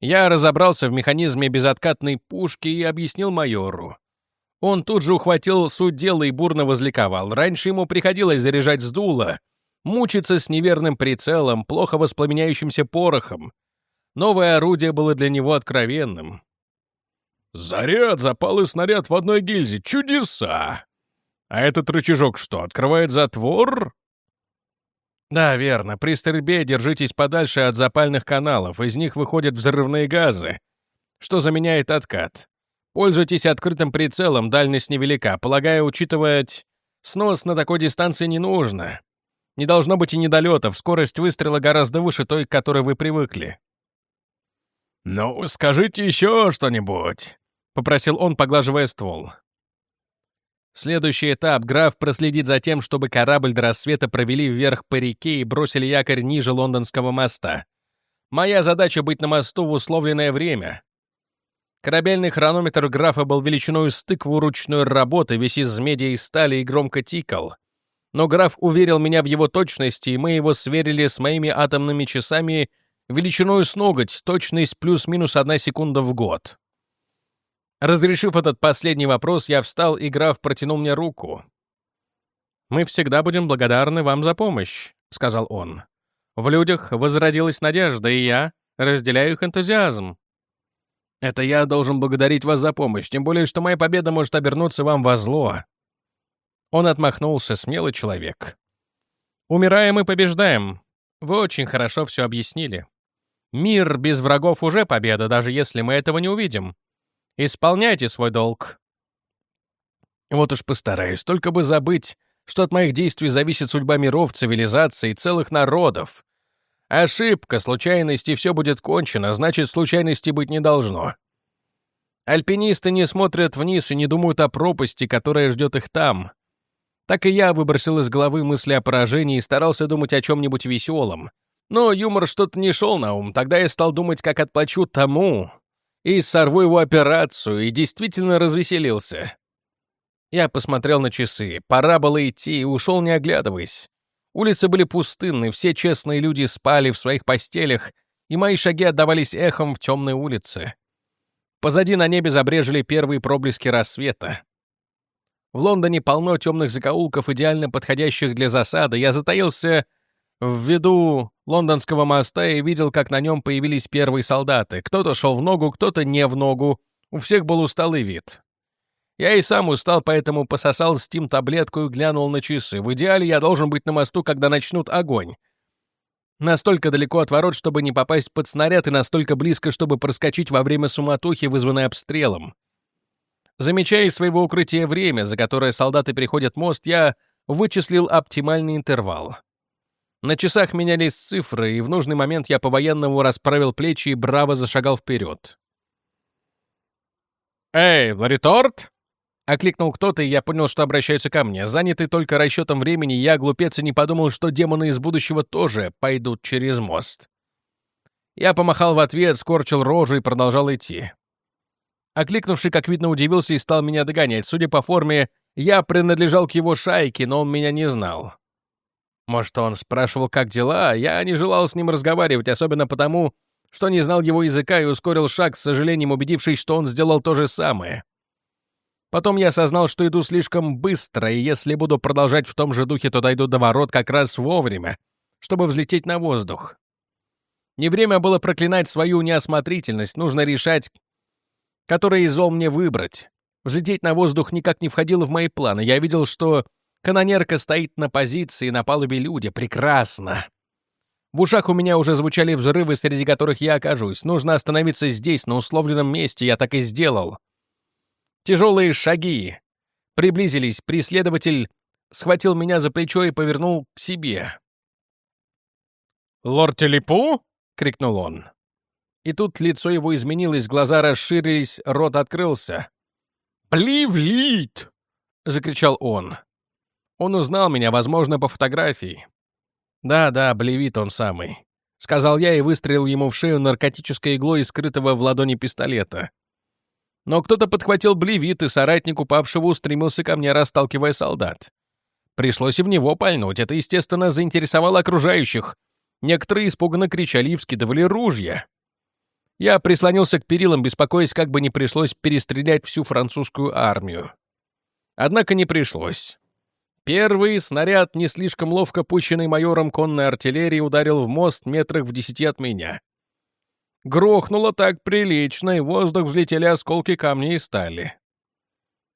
Я разобрался в механизме безоткатной пушки и объяснил майору. Он тут же ухватил суть дела и бурно возликовал. Раньше ему приходилось заряжать с дула, мучиться с неверным прицелом, плохо воспламеняющимся порохом. Новое орудие было для него откровенным. «Заряд, запал и снаряд в одной гильзе! Чудеса! А этот рычажок что, открывает затвор?» «Да, верно. При стрельбе держитесь подальше от запальных каналов, из них выходят взрывные газы, что заменяет откат. Пользуйтесь открытым прицелом, дальность невелика. Полагаю, учитывать снос на такой дистанции не нужно. Не должно быть и недолетов, скорость выстрела гораздо выше той, к которой вы привыкли. «Ну, скажите еще что-нибудь», — попросил он, поглаживая ствол. Следующий этап — граф проследит за тем, чтобы корабль до рассвета провели вверх по реке и бросили якорь ниже лондонского моста. Моя задача — быть на мосту в условленное время. Корабельный хронометр графа был величиной с тыкву ручной работы, весь из меди и стали и громко тикал. Но граф уверил меня в его точности, и мы его сверили с моими атомными часами величиной с ноготь, точность плюс-минус одна секунда в год. Разрешив этот последний вопрос, я встал, и граф протянул мне руку. «Мы всегда будем благодарны вам за помощь», — сказал он. «В людях возродилась надежда, и я разделяю их энтузиазм». «Это я должен благодарить вас за помощь, тем более, что моя победа может обернуться вам во зло». Он отмахнулся, смелый человек. «Умираем и побеждаем. Вы очень хорошо все объяснили. Мир без врагов уже победа, даже если мы этого не увидим. Исполняйте свой долг. Вот уж постараюсь, только бы забыть, что от моих действий зависит судьба миров, цивилизаций и целых народов. Ошибка, случайность, и все будет кончено, значит, случайности быть не должно. Альпинисты не смотрят вниз и не думают о пропасти, которая ждет их там. Так и я выбросил из головы мысли о поражении и старался думать о чем-нибудь веселом. Но юмор что-то не шел на ум, тогда я стал думать, как отплачу тому, и сорву его операцию, и действительно развеселился. Я посмотрел на часы, пора было идти, и ушел не оглядываясь. Улицы были пустынны, все честные люди спали в своих постелях, и мои шаги отдавались эхом в темной улице. Позади на небе забрежили первые проблески рассвета. В Лондоне полно темных закоулков, идеально подходящих для засады. Я затаился в виду лондонского моста и видел, как на нем появились первые солдаты. Кто-то шел в ногу, кто-то не в ногу. У всех был усталый вид. Я и сам устал, поэтому пососал стим-таблетку и глянул на часы. В идеале я должен быть на мосту, когда начнут огонь. Настолько далеко от ворот, чтобы не попасть под снаряд, и настолько близко, чтобы проскочить во время суматохи, вызванной обстрелом. Замечая из своего укрытия время, за которое солдаты переходят мост, я вычислил оптимальный интервал. На часах менялись цифры, и в нужный момент я по-военному расправил плечи и браво зашагал вперед. «Эй, Лариторт!» — окликнул кто-то, и я понял, что обращаются ко мне. Занятый только расчетом времени, я, глупец, и не подумал, что демоны из будущего тоже пойдут через мост. Я помахал в ответ, скорчил рожу и продолжал идти. Окликнувший, как видно, удивился и стал меня догонять. Судя по форме, я принадлежал к его шайке, но он меня не знал. Может, он спрашивал, как дела, я не желал с ним разговаривать, особенно потому, что не знал его языка и ускорил шаг, с сожалением убедившись, что он сделал то же самое. Потом я осознал, что иду слишком быстро, и если буду продолжать в том же духе, то дойду до ворот как раз вовремя, чтобы взлететь на воздух. Не время было проклинать свою неосмотрительность, нужно решать, который из зол мне выбрать. Взлететь на воздух никак не входило в мои планы. Я видел, что Канонерка стоит на позиции, на палубе люди. Прекрасно. В ушах у меня уже звучали взрывы, среди которых я окажусь. Нужно остановиться здесь, на условленном месте. Я так и сделал. Тяжелые шаги. Приблизились. Преследователь схватил меня за плечо и повернул к себе. «Лорд Телепу?» — крикнул он. И тут лицо его изменилось, глаза расширились, рот открылся. «Пливлит!» — закричал он. Он узнал меня, возможно, по фотографии. Да-да, блевит он самый. Сказал я и выстрелил ему в шею наркотической иглой скрытого в ладони пистолета. Но кто-то подхватил блевит, и соратник упавшего устремился ко мне, расталкивая солдат. Пришлось и в него пальнуть. Это, естественно, заинтересовало окружающих. Некоторые испуганно кричали и вскидывали ружья. Я прислонился к перилам, беспокоясь, как бы не пришлось перестрелять всю французскую армию. Однако не пришлось. Первый снаряд, не слишком ловко пущенный майором конной артиллерии, ударил в мост метрах в десяти от меня. Грохнуло так прилично, и в воздух взлетели осколки камней и стали.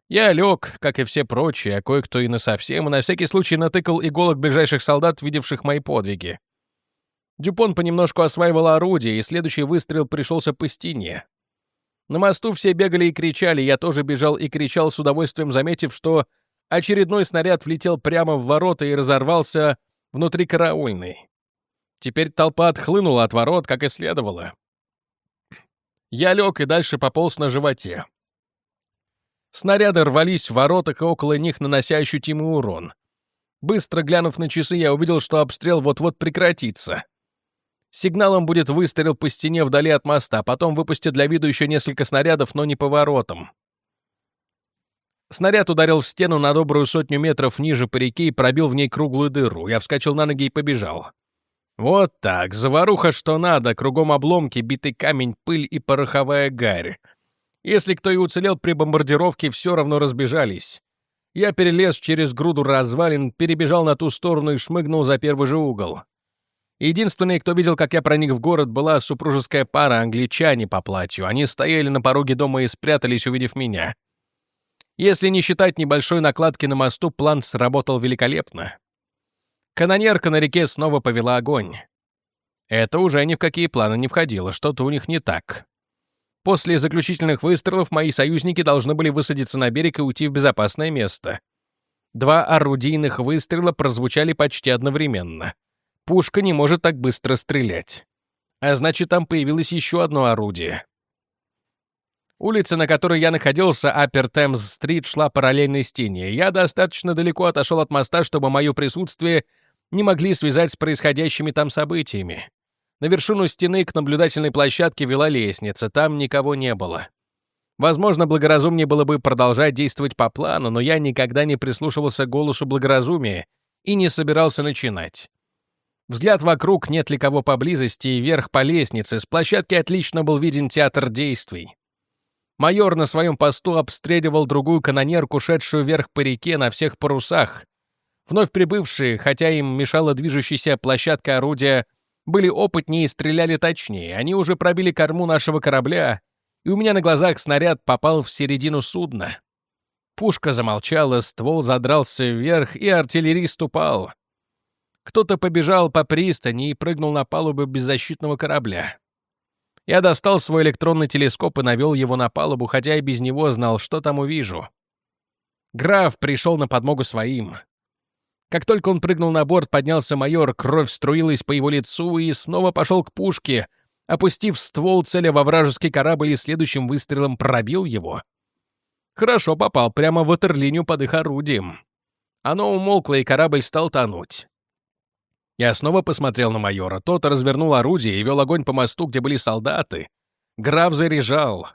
Я лег, как и все прочие, а кое-кто и насовсем, и на всякий случай натыкал иголок ближайших солдат, видевших мои подвиги. Дюпон понемножку осваивал орудие, и следующий выстрел пришелся по стене. На мосту все бегали и кричали, я тоже бежал и кричал с удовольствием, заметив, что Очередной снаряд влетел прямо в ворота и разорвался внутри караульной. Теперь толпа отхлынула от ворот, как и следовало. Я лег и дальше пополз на животе. Снаряды рвались в воротах и около них, нанося ощутимый урон. Быстро глянув на часы, я увидел, что обстрел вот-вот прекратится. Сигналом будет выстрел по стене вдали от моста, потом выпустят для виду еще несколько снарядов, но не по воротам. Снаряд ударил в стену на добрую сотню метров ниже по реке и пробил в ней круглую дыру. Я вскочил на ноги и побежал. Вот так, заваруха что надо, кругом обломки, битый камень, пыль и пороховая гарь. Если кто и уцелел при бомбардировке, все равно разбежались. Я перелез через груду развалин, перебежал на ту сторону и шмыгнул за первый же угол. Единственный, кто видел, как я проник в город, была супружеская пара, англичане по платью. Они стояли на пороге дома и спрятались, увидев меня. Если не считать небольшой накладки на мосту, план сработал великолепно. Канонерка на реке снова повела огонь. Это уже ни в какие планы не входило, что-то у них не так. После заключительных выстрелов мои союзники должны были высадиться на берег и уйти в безопасное место. Два орудийных выстрела прозвучали почти одновременно. Пушка не может так быстро стрелять. А значит, там появилось еще одно орудие. Улица, на которой я находился, Аппер Темс-стрит, шла параллельной стене. Я достаточно далеко отошел от моста, чтобы мое присутствие не могли связать с происходящими там событиями. На вершину стены к наблюдательной площадке вела лестница, там никого не было. Возможно, благоразумнее было бы продолжать действовать по плану, но я никогда не прислушивался к голосу благоразумия и не собирался начинать. Взгляд вокруг, нет ли кого поблизости, и вверх по лестнице. С площадки отлично был виден театр действий. Майор на своем посту обстреливал другую канонерку, шедшую вверх по реке на всех парусах. Вновь прибывшие, хотя им мешала движущаяся площадка орудия, были опытнее и стреляли точнее. Они уже пробили корму нашего корабля, и у меня на глазах снаряд попал в середину судна. Пушка замолчала, ствол задрался вверх, и артиллерист упал. Кто-то побежал по пристани и прыгнул на палубу беззащитного корабля. Я достал свой электронный телескоп и навел его на палубу, хотя и без него знал, что там увижу. Граф пришел на подмогу своим. Как только он прыгнул на борт, поднялся майор, кровь струилась по его лицу и снова пошел к пушке, опустив ствол, целя во вражеский корабль и следующим выстрелом пробил его. Хорошо попал, прямо в ватерлинию под их орудием. Оно умолкло, и корабль стал тонуть. Я снова посмотрел на майора. Тот развернул орудие и вел огонь по мосту, где были солдаты. Граф заряжал.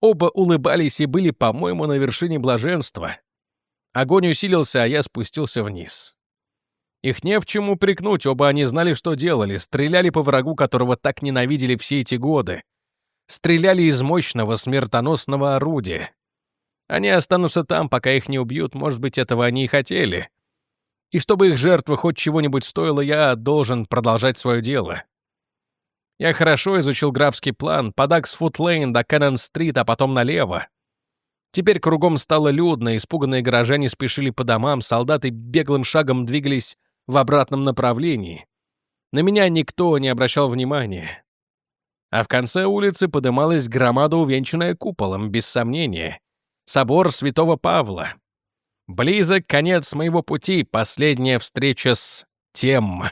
Оба улыбались и были, по-моему, на вершине блаженства. Огонь усилился, а я спустился вниз. Их не в чем упрекнуть, оба они знали, что делали. Стреляли по врагу, которого так ненавидели все эти годы. Стреляли из мощного смертоносного орудия. Они останутся там, пока их не убьют, может быть, этого они и хотели. И чтобы их жертва хоть чего-нибудь стоила, я должен продолжать свое дело. Я хорошо изучил графский план, по Даксфут-Лейн до Кэннон-стрит, а потом налево. Теперь кругом стало людно, испуганные горожане спешили по домам, солдаты беглым шагом двигались в обратном направлении. На меня никто не обращал внимания. А в конце улицы подымалась громада, увенчанная куполом, без сомнения. Собор святого Павла. Близок конец моего пути, последняя встреча с тем.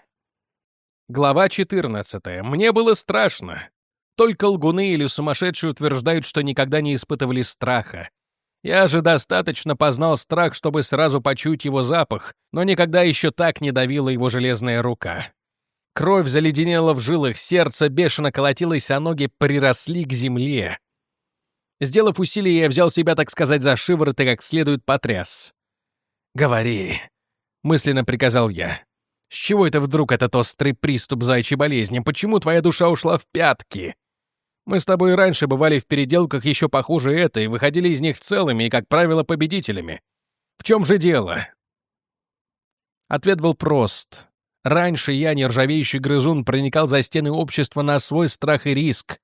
Глава 14. Мне было страшно. Только лгуны или сумасшедшие утверждают, что никогда не испытывали страха. Я же достаточно познал страх, чтобы сразу почуять его запах, но никогда еще так не давила его железная рука. Кровь заледенела в жилах, сердце бешено колотилось, а ноги приросли к земле. Сделав усилие, я взял себя, так сказать, за шиворот и как следует потряс. «Говори», — мысленно приказал я. «С чего это вдруг этот острый приступ зайчьей болезни? Почему твоя душа ушла в пятки? Мы с тобой раньше бывали в переделках еще похуже этой, выходили из них целыми и, как правило, победителями. В чем же дело?» Ответ был прост. Раньше я, нержавеющий грызун, проникал за стены общества на свой страх и риск.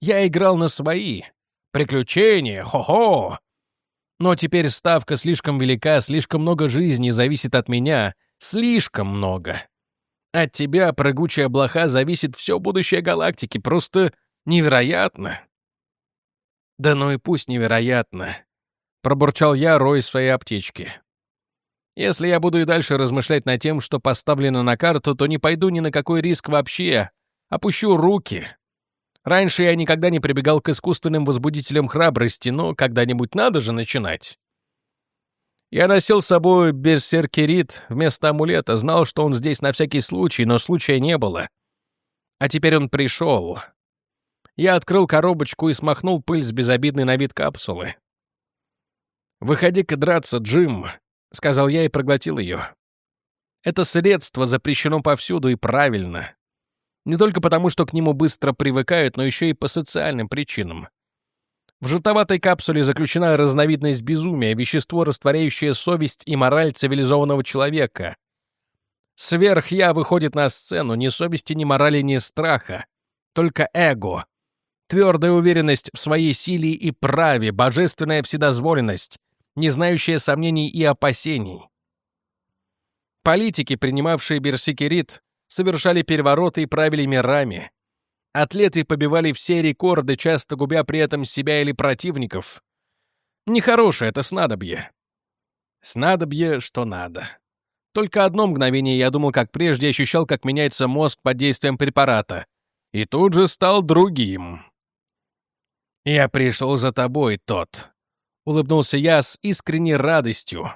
Я играл на свои. Приключения, хо-хо! Но теперь ставка слишком велика, слишком много жизни зависит от меня. Слишком много. От тебя, прыгучая блоха, зависит все будущее галактики. Просто невероятно. Да ну и пусть невероятно. Пробурчал я, рой своей аптечки. Если я буду и дальше размышлять над тем, что поставлено на карту, то не пойду ни на какой риск вообще. Опущу руки. Раньше я никогда не прибегал к искусственным возбудителям храбрости, но когда-нибудь надо же начинать. Я носил с собой берсеркерит вместо амулета, знал, что он здесь на всякий случай, но случая не было. А теперь он пришел. Я открыл коробочку и смахнул пыль с безобидной на вид капсулы. «Выходи-ка драться, Джим», — сказал я и проглотил ее. Это средство запрещено повсюду и правильно. Не только потому, что к нему быстро привыкают, но еще и по социальным причинам. В желтоватой капсуле заключена разновидность безумия, вещество, растворяющее совесть и мораль цивилизованного человека. Сверх-я выходит на сцену ни совести, ни морали, ни страха. Только эго. Твердая уверенность в своей силе и праве, божественная вседозволенность, не знающая сомнений и опасений. Политики, принимавшие берсикерит, совершали перевороты и правили мирами. Атлеты побивали все рекорды, часто губя при этом себя или противников. Нехорошее это снадобье. Снадобье, что надо. Только одно мгновение я думал, как прежде, ощущал, как меняется мозг под действием препарата. И тут же стал другим. «Я пришел за тобой, тот», — улыбнулся я с искренней радостью.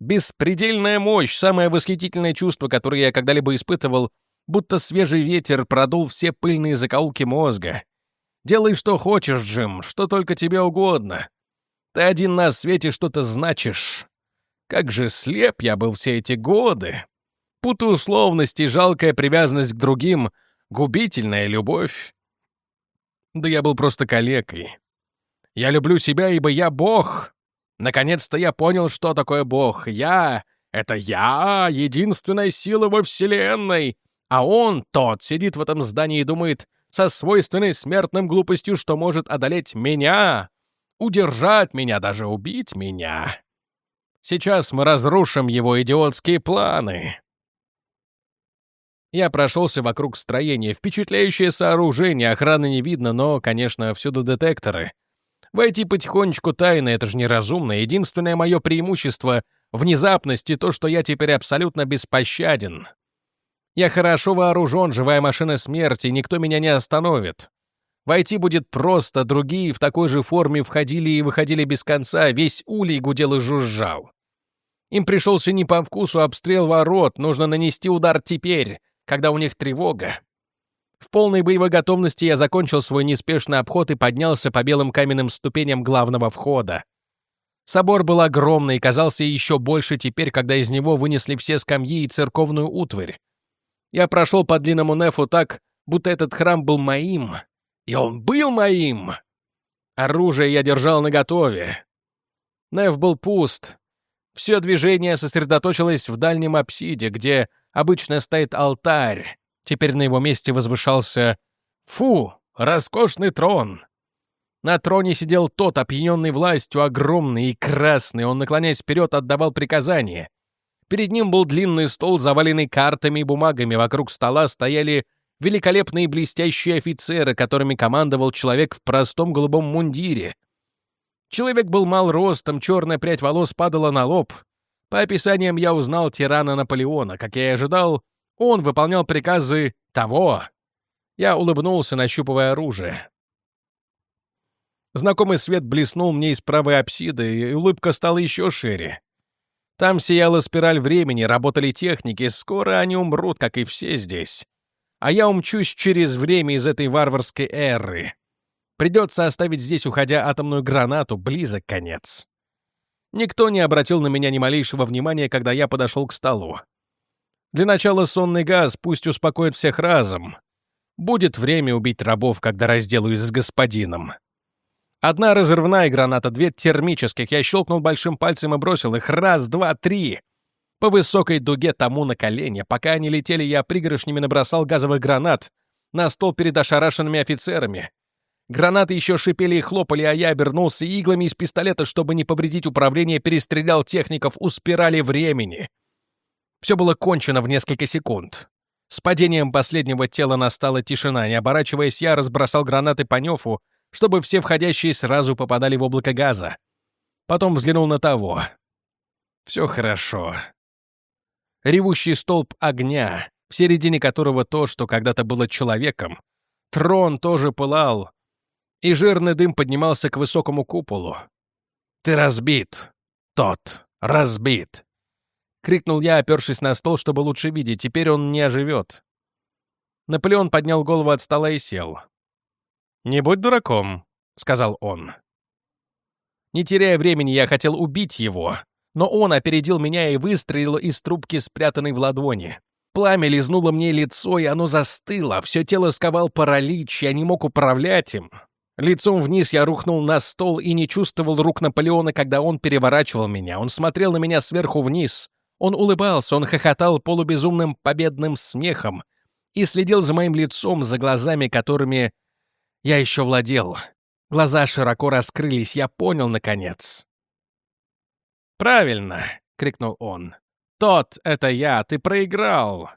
Беспредельная мощь, самое восхитительное чувство, которое я когда-либо испытывал, будто свежий ветер продул все пыльные закоулки мозга. Делай, что хочешь, Джим, что только тебе угодно. Ты один на свете что-то значишь. Как же слеп я был все эти годы. Путы условности, жалкая привязанность к другим, губительная любовь. Да я был просто калекой. Я люблю себя, ибо я бог, Наконец-то я понял, что такое Бог. Я — это я, единственная сила во Вселенной. А он, тот, сидит в этом здании и думает со свойственной смертным глупостью, что может одолеть меня, удержать меня, даже убить меня. Сейчас мы разрушим его идиотские планы. Я прошелся вокруг строения. Впечатляющее сооружение, охраны не видно, но, конечно, всюду детекторы. Войти потихонечку тайно — это же неразумно. Единственное мое преимущество — внезапность и то, что я теперь абсолютно беспощаден. Я хорошо вооружен, живая машина смерти, никто меня не остановит. Войти будет просто, другие в такой же форме входили и выходили без конца, весь улей гудел и жужжал. Им пришелся не по вкусу обстрел ворот, нужно нанести удар теперь, когда у них тревога. В полной боевой готовности я закончил свой неспешный обход и поднялся по белым каменным ступеням главного входа. Собор был огромный и казался еще больше теперь, когда из него вынесли все скамьи и церковную утварь. Я прошел по длинному нефу так, будто этот храм был моим. И он был моим! Оружие я держал наготове. Неф был пуст. Все движение сосредоточилось в дальнем апсиде, где обычно стоит алтарь, Теперь на его месте возвышался... Фу! Роскошный трон! На троне сидел тот, опьяненный властью, огромный и красный. Он, наклоняясь вперед, отдавал приказания. Перед ним был длинный стол, заваленный картами и бумагами. Вокруг стола стояли великолепные блестящие офицеры, которыми командовал человек в простом голубом мундире. Человек был мал ростом, черная прядь волос падала на лоб. По описаниям я узнал тирана Наполеона. Как я и ожидал, он выполнял приказы того. Я улыбнулся, нащупывая оружие. Знакомый свет блеснул мне из правой апсиды, и улыбка стала еще шире. Там сияла спираль времени, работали техники, скоро они умрут, как и все здесь. А я умчусь через время из этой варварской эры. Придется оставить здесь, уходя атомную гранату, близок конец. Никто не обратил на меня ни малейшего внимания, когда я подошел к столу. Для начала сонный газ пусть успокоит всех разом. Будет время убить рабов, когда разделаюсь с господином. Одна разрывная граната, две термических. Я щелкнул большим пальцем и бросил их. Раз, два, три. По высокой дуге тому на колени. Пока они летели, я пригоршнями набросал газовых гранат на стол перед ошарашенными офицерами. Гранаты еще шипели и хлопали, а я обернулся иглами из пистолета, чтобы не повредить управление, перестрелял техников у спирали времени. Все было кончено в несколько секунд. С падением последнего тела настала тишина. Не оборачиваясь, я разбросал гранаты по нефу, чтобы все входящие сразу попадали в облако газа. Потом взглянул на того. Все хорошо. Ревущий столб огня, в середине которого то, что когда-то было человеком, Трон тоже пылал, и жирный дым поднимался к высокому куполу. «Ты разбит! Тот разбит!» — крикнул я, опершись на стол, чтобы лучше видеть. Теперь он не оживет. Наполеон поднял голову от стола и сел. «Не будь дураком», — сказал он. Не теряя времени, я хотел убить его, но он опередил меня и выстрелил из трубки, спрятанной в ладони. Пламя лизнуло мне лицо, и оно застыло. Все тело сковал паралич, я не мог управлять им. Лицом вниз я рухнул на стол и не чувствовал рук Наполеона, когда он переворачивал меня. Он смотрел на меня сверху вниз. Он улыбался, он хохотал полубезумным победным смехом и следил за моим лицом, за глазами, которыми я еще владел. Глаза широко раскрылись, я понял, наконец. «Правильно!» — крикнул он. «Тот — это я, ты проиграл!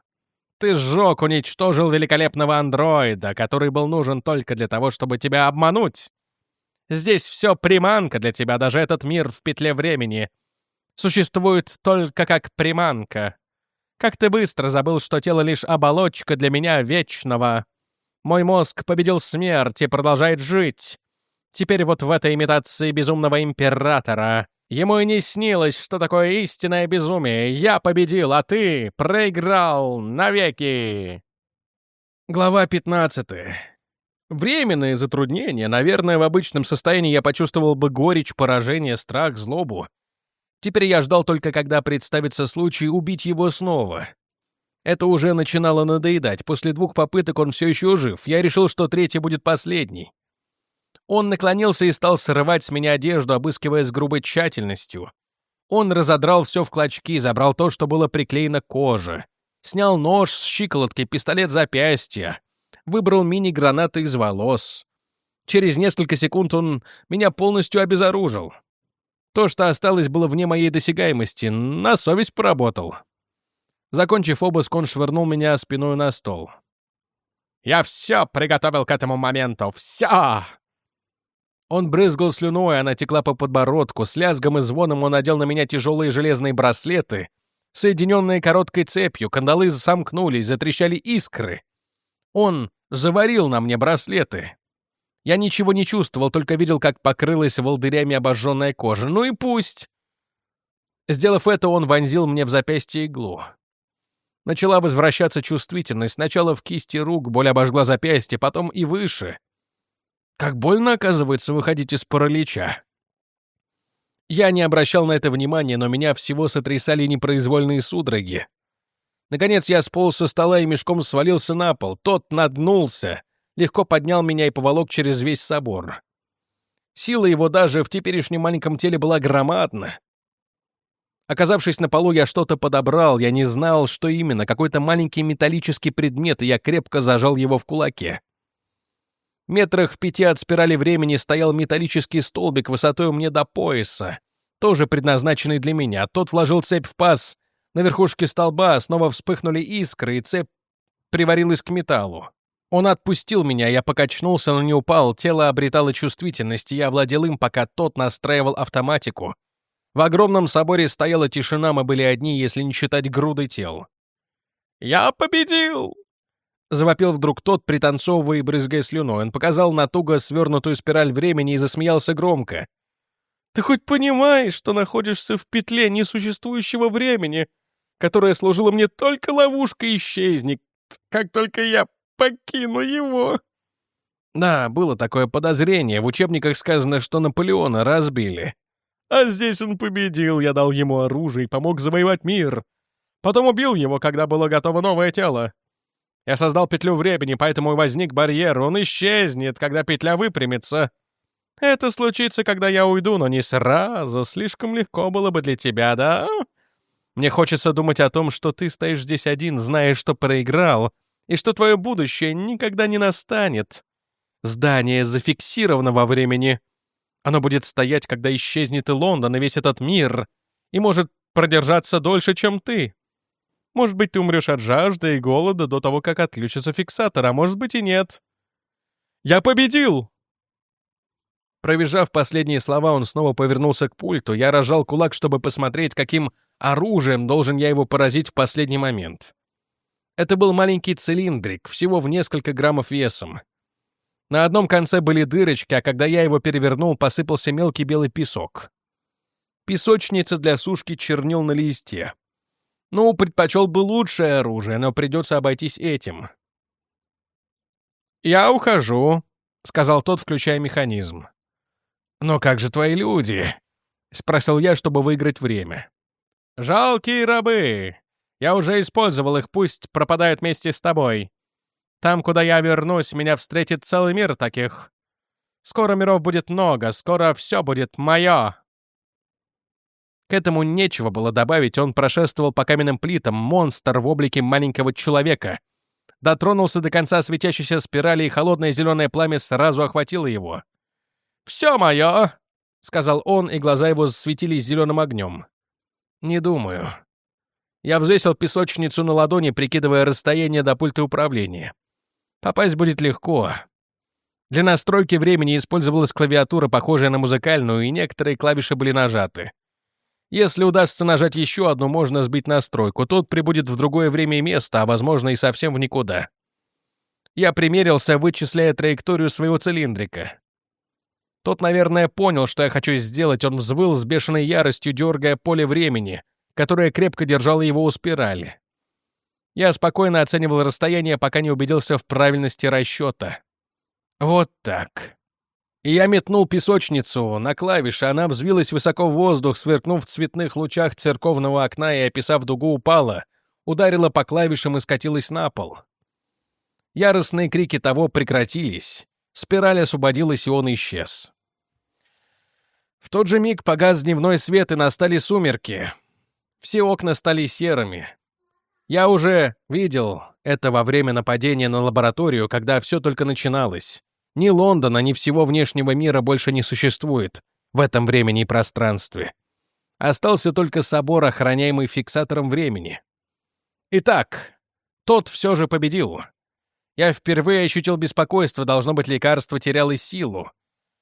Ты сжег, уничтожил великолепного андроида, который был нужен только для того, чтобы тебя обмануть. Здесь все приманка для тебя, даже этот мир в петле времени. Существует только как приманка. Как ты быстро забыл, что тело лишь оболочка для меня вечного. Мой мозг победил смерть и продолжает жить. Теперь вот в этой имитации безумного императора. Ему и не снилось, что такое истинное безумие. Я победил, а ты проиграл навеки. Глава 15. Временные затруднения. Наверное, в обычном состоянии я почувствовал бы горечь, поражение, страх, злобу. Теперь я ждал только, когда представится случай убить его снова. Это уже начинало надоедать. После двух попыток он все еще жив. Я решил, что третий будет последний. Он наклонился и стал срывать с меня одежду, обыскивая с грубой тщательностью. Он разодрал все в клочки, забрал то, что было приклеено к коже. Снял нож с щиколотки, пистолет запястья. Выбрал мини-гранаты из волос. Через несколько секунд он меня полностью обезоружил. То, что осталось, было вне моей досягаемости. На совесть поработал. Закончив обыск, он швырнул меня спиной на стол. «Я все приготовил к этому моменту! Все!» Он брызгал слюной, она текла по подбородку. С лязгом и звоном он надел на меня тяжелые железные браслеты, соединенные короткой цепью. Кандалы сомкнулись, затрещали искры. Он заварил на мне браслеты. Я ничего не чувствовал, только видел, как покрылась волдырями обожженная кожа. Ну и пусть. Сделав это, он вонзил мне в запястье иглу. Начала возвращаться чувствительность. Сначала в кисти рук, боль обожгла запястье, потом и выше. Как больно, оказывается, выходить из паралича. Я не обращал на это внимания, но меня всего сотрясали непроизвольные судороги. Наконец я сполз со стола и мешком свалился на пол. Тот наднулся, легко поднял меня и поволок через весь собор. Сила его даже в теперешнем маленьком теле была громадна. Оказавшись на полу, я что-то подобрал, я не знал, что именно, какой-то маленький металлический предмет, и я крепко зажал его в кулаке. Метрах в пяти от спирали времени стоял металлический столбик высотой мне до пояса, тоже предназначенный для меня. Тот вложил цепь в паз. На верхушке столба снова вспыхнули искры, и цепь приварилась к металлу. Он отпустил меня, я покачнулся, но не упал, тело обретало чувствительность, и я владел им, пока тот настраивал автоматику. В огромном соборе стояла тишина, мы были одни, если не считать груды тел. «Я победил!» Завопил вдруг тот, пританцовывая и брызгая слюной. Он показал на туго свернутую спираль времени и засмеялся громко. «Ты хоть понимаешь, что находишься в петле несуществующего времени, которое служило мне только ловушкой исчезнет, как только я покину его?» Да, было такое подозрение. В учебниках сказано, что Наполеона разбили. А здесь он победил, я дал ему оружие и помог завоевать мир. Потом убил его, когда было готово новое тело. Я создал петлю времени, поэтому и возник барьер. Он исчезнет, когда петля выпрямится. Это случится, когда я уйду, но не сразу. Слишком легко было бы для тебя, да? Мне хочется думать о том, что ты стоишь здесь один, зная, что проиграл, и что твое будущее никогда не настанет. Здание зафиксировано во времени. Оно будет стоять, когда исчезнет и Лондон, и весь этот мир, и может продержаться дольше, чем ты. Может быть, ты умрешь от жажды и голода до того, как отключится фиксатор, а может быть и нет. Я победил!» Провизжав последние слова, он снова повернулся к пульту. Я разжал кулак, чтобы посмотреть, каким оружием должен я его поразить в последний момент. Это был маленький цилиндрик, всего в несколько граммов весом. На одном конце были дырочки, а когда я его перевернул, посыпался мелкий белый песок. Песочница для сушки чернил на листе. Ну, предпочел бы лучшее оружие, но придется обойтись этим. «Я ухожу», — сказал тот, включая механизм. «Но как же твои люди?» — спросил я, чтобы выиграть время. «Жалкие рабы! Я уже использовал их, пусть пропадают вместе с тобой. Там, куда я вернусь, меня встретит целый мир таких. Скоро миров будет много, скоро все будет мое!» К этому нечего было добавить, он прошествовал по каменным плитам, монстр в облике маленького человека. Дотронулся до конца светящейся спирали, и холодное зеленое пламя сразу охватило его. «Все мое!» — сказал он, и глаза его светились зеленым огнем. «Не думаю». Я взвесил песочницу на ладони, прикидывая расстояние до пульта управления. Попасть будет легко. Для настройки времени использовалась клавиатура, похожая на музыкальную, и некоторые клавиши были нажаты. Если удастся нажать еще одну, можно сбить настройку. Тот прибудет в другое время и место, а, возможно, и совсем в никуда. Я примерился, вычисляя траекторию своего цилиндрика. Тот, наверное, понял, что я хочу сделать. Он взвыл с бешеной яростью, дергая поле времени, которое крепко держало его у спирали. Я спокойно оценивал расстояние, пока не убедился в правильности расчета. Вот так и я метнул песочницу на клавиши, она взвилась высоко в воздух, сверкнув в цветных лучах церковного окна и, описав дугу, упала, ударила по клавишам и скатилась на пол. Яростные крики того прекратились, спираль освободилась, и он исчез. В тот же миг погас дневной свет, и настали сумерки. Все окна стали серыми. Я уже видел это во время нападения на лабораторию, когда все только начиналось. Ни Лондона, ни всего внешнего мира больше не существует в этом времени и пространстве. Остался только собор, охраняемый фиксатором времени. Итак, тот все же победил. Я впервые ощутил беспокойство, должно быть, лекарство теряло силу.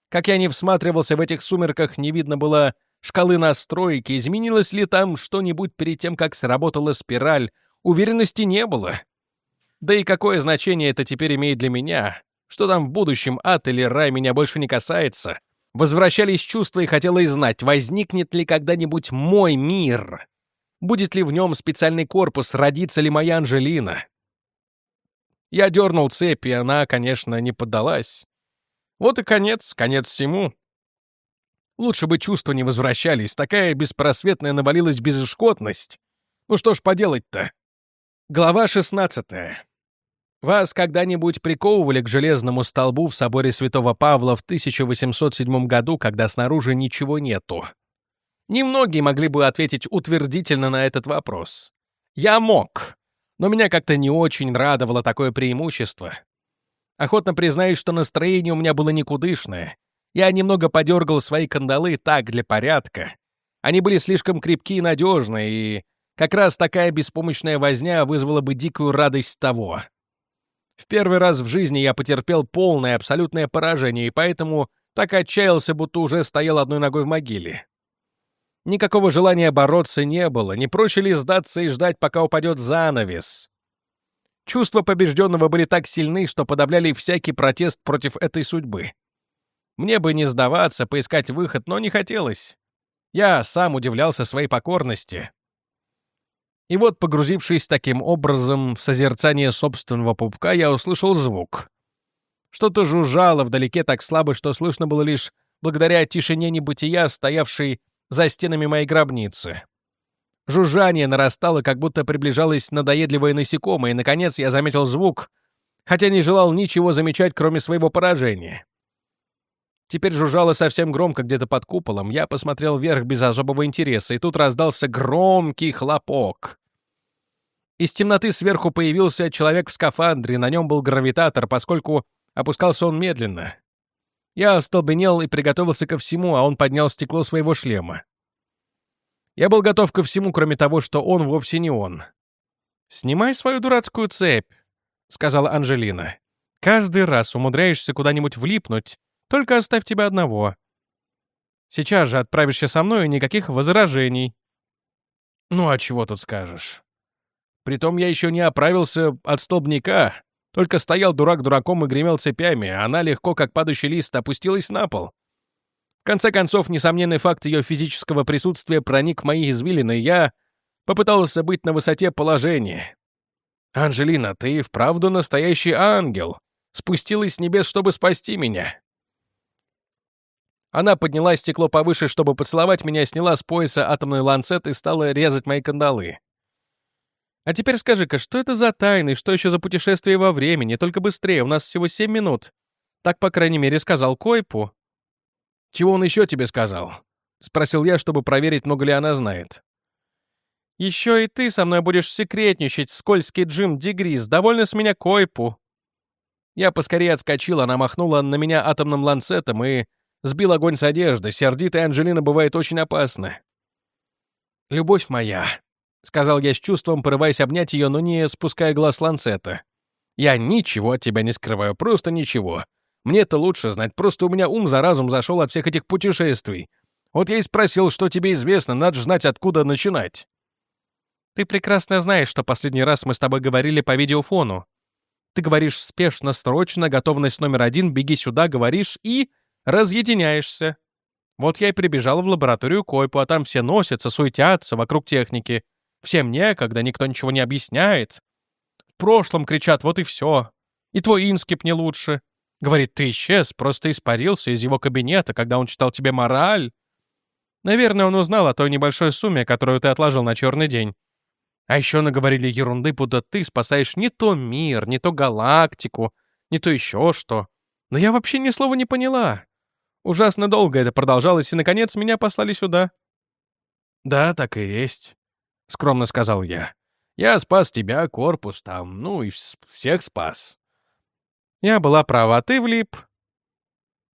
Как я не всматривался в этих сумерках, не видно было шкалы настройки, изменилось ли там что-нибудь перед тем, как сработала спираль, уверенности не было. Да и какое значение это теперь имеет для меня? Что там в будущем, ад или рай, меня больше не касается. Возвращались чувства и хотелось знать, возникнет ли когда-нибудь мой мир. Будет ли в нем специальный корпус, родится ли моя Анжелина. Я дернул цепь, и она, конечно, не поддалась. Вот и конец, конец всему. Лучше бы чувства не возвращались, такая беспросветная навалилась безысходность. Ну что ж поделать-то? Глава шестнадцатая. Вас когда-нибудь приковывали к железному столбу в соборе Святого Павла в 1807 году, когда снаружи ничего нету? Немногие могли бы ответить утвердительно на этот вопрос. Я мог, но меня как-то не очень радовало такое преимущество. Охотно признаюсь, что настроение у меня было никудышное. Я немного подергал свои кандалы так, для порядка. Они были слишком крепкие и надежные, и как раз такая беспомощная возня вызвала бы дикую радость того. В первый раз в жизни я потерпел полное абсолютное поражение, и поэтому так отчаялся, будто уже стоял одной ногой в могиле. Никакого желания бороться не было, не проще ли сдаться и ждать, пока упадет занавес. Чувства побежденного были так сильны, что подавляли всякий протест против этой судьбы. Мне бы не сдаваться, поискать выход, но не хотелось. Я сам удивлялся своей покорности. И вот, погрузившись таким образом в созерцание собственного пупка, я услышал звук. Что-то жужжало вдалеке так слабо, что слышно было лишь благодаря тишине небытия, стоявшей за стенами моей гробницы. Жужжание нарастало, как будто приближалось надоедливое насекомое, и, наконец, я заметил звук, хотя не желал ничего замечать, кроме своего поражения. Теперь жужжало совсем громко где-то под куполом. Я посмотрел вверх без особого интереса, и тут раздался громкий хлопок. Из темноты сверху появился человек в скафандре, на нем был гравитатор, поскольку опускался он медленно. Я остолбенел и приготовился ко всему, а он поднял стекло своего шлема. Я был готов ко всему, кроме того, что он вовсе не он. «Снимай свою дурацкую цепь», — сказала Анжелина. «Каждый раз умудряешься куда-нибудь влипнуть, только оставь тебя одного. Сейчас же отправишься со мной, и никаких возражений». «Ну а чего тут скажешь?» Притом я еще не оправился от столбняка. Только стоял дурак дураком и гремел цепями, а она легко, как падающий лист, опустилась на пол. В конце концов, несомненный факт ее физического присутствия проник в мои извилины, и я попытался быть на высоте положения. «Анжелина, ты вправду настоящий ангел. Спустилась с небес, чтобы спасти меня». Она подняла стекло повыше, чтобы поцеловать меня, сняла с пояса атомный ланцет и стала резать мои кандалы. «А теперь скажи-ка, что это за тайны, что еще за путешествие во времени? Только быстрее, у нас всего семь минут». Так, по крайней мере, сказал Койпу. «Чего он еще тебе сказал?» — спросил я, чтобы проверить, много ли она знает. «Еще и ты со мной будешь секретничать, скользкий Джим Дегрис. Довольно с меня Койпу». Я поскорее отскочил, она махнула на меня атомным ланцетом и сбил огонь с одежды. Сердитая Анжелина бывает очень опасна. «Любовь моя», — сказал я с чувством, порываясь обнять ее, но не спуская глаз ланцета. «Я ничего от тебя не скрываю, просто ничего. мне это лучше знать, просто у меня ум за разум зашел от всех этих путешествий. Вот я и спросил, что тебе известно, надо же знать, откуда начинать». «Ты прекрасно знаешь, что последний раз мы с тобой говорили по видеофону. Ты говоришь спешно, срочно, готовность номер один, беги сюда, говоришь и... разъединяешься. Вот я и прибежал в лабораторию Койпу, а там все носятся, суетятся вокруг техники. Всем некогда, никто ничего не объясняет. В прошлом кричат, вот и все. И твой инскип не лучше. Говорит, ты исчез, просто испарился из его кабинета, когда он читал тебе мораль. Наверное, он узнал о той небольшой сумме, которую ты отложил на черный день. А еще наговорили ерунды, будто ты спасаешь не то мир, не то галактику, не то еще что. Но я вообще ни слова не поняла. Ужасно долго это продолжалось, и, наконец, меня послали сюда. Да, так и есть. — скромно сказал я. «Я спас тебя, корпус там, ну и всех спас». «Я была права, ты влип».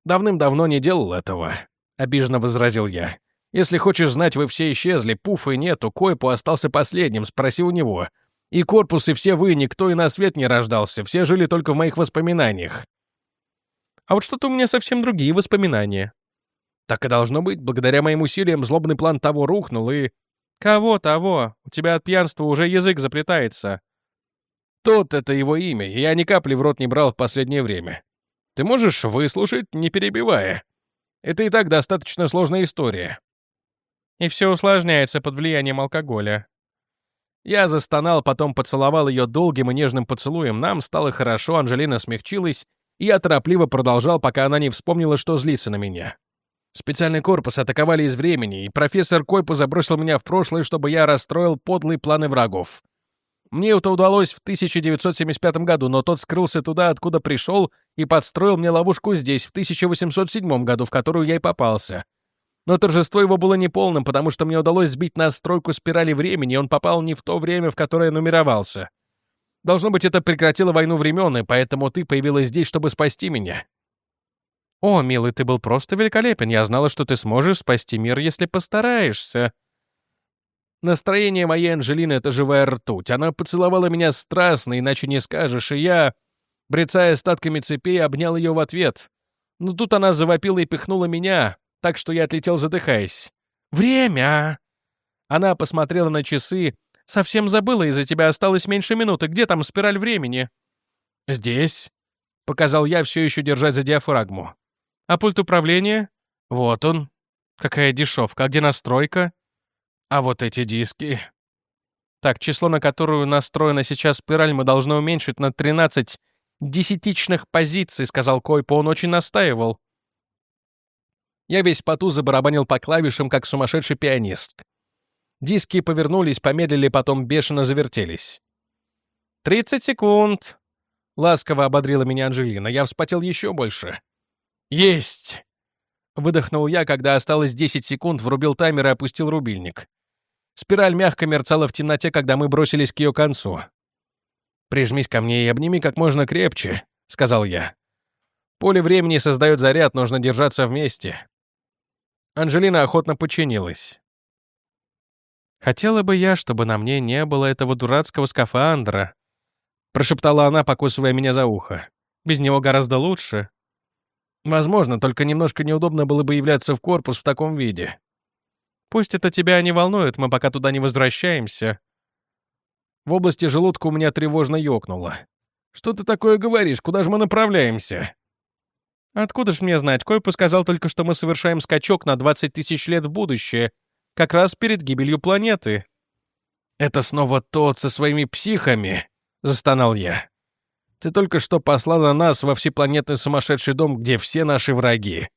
«Давным-давно не делал этого», — обиженно возразил я. «Если хочешь знать, вы все исчезли, пуфа нету, Койпу остался последним, спроси у него. И корпус, и все вы, никто и на свет не рождался, все жили только в моих воспоминаниях». «А вот что-то у меня совсем другие воспоминания». «Так и должно быть, благодаря моим усилиям злобный план того рухнул, и «Кого того? У тебя от пьянства уже язык заплетается». «Тот — это его имя, я ни капли в рот не брал в последнее время. Ты можешь выслушать, не перебивая? Это и так достаточно сложная история». И все усложняется под влиянием алкоголя. Я застонал, потом поцеловал ее долгим и нежным поцелуем. Нам стало хорошо, Анжелина смягчилась, и я торопливо продолжал, пока она не вспомнила, что злится на меня. Специальный корпус атаковали из времени, и профессор Койпу забросил меня в прошлое, чтобы я расстроил подлые планы врагов. Мне это удалось в 1975 году, но тот скрылся туда, откуда пришел, и подстроил мне ловушку здесь, в 1807 году, в которую я и попался. Но торжество его было неполным, потому что мне удалось сбить настройку спирали времени, и он попал не в то время, в которое нумеровался. Должно быть, это прекратило войну времен, и поэтому ты появилась здесь, чтобы спасти меня. «О, милый, ты был просто великолепен. Я знала, что ты сможешь спасти мир, если постараешься». Настроение моей Анжелины — это живая ртуть. Она поцеловала меня страстно, иначе не скажешь, и я, брецая остатками цепей, обнял ее в ответ. Но тут она завопила и пихнула меня, так что я отлетел, задыхаясь. «Время!» Она посмотрела на часы. «Совсем забыла, из-за тебя осталось меньше минуты. Где там спираль времени?» «Здесь», — показал я, все еще держась за диафрагму. А пульт управления? Вот он. Какая дешевка. А где настройка? А вот эти диски. Так, число, на которую настроена сейчас спираль, мы должны уменьшить на 13 десятичных позиций, сказал Койпо. Он очень настаивал. Я весь поту забарабанил по клавишам, как сумасшедший пианист. Диски повернулись, помедлили, потом бешено завертелись. «Тридцать секунд!» — ласково ободрила меня Анжелина. Я вспотел еще больше. «Есть!» Выдохнул я, когда осталось 10 секунд, врубил таймер и опустил рубильник. Спираль мягко мерцала в темноте, когда мы бросились к ее концу. «Прижмись ко мне и обними как можно крепче», — сказал я. «Поле времени создает заряд, нужно держаться вместе». Анжелина охотно подчинилась. «Хотела бы я, чтобы на мне не было этого дурацкого скафандра», — прошептала она, покусывая меня за ухо. «Без него гораздо лучше». Возможно, только немножко неудобно было бы являться в корпус в таком виде. Пусть это тебя не волнует, мы пока туда не возвращаемся. В области желудка у меня тревожно ёкнуло. «Что ты такое говоришь? Куда же мы направляемся?» «Откуда ж мне знать? Койпу сказал только, что мы совершаем скачок на 20 тысяч лет в будущее, как раз перед гибелью планеты». «Это снова тот со своими психами», — застонал я. «Ты только что послала нас во всепланетный сумасшедший дом, где все наши враги».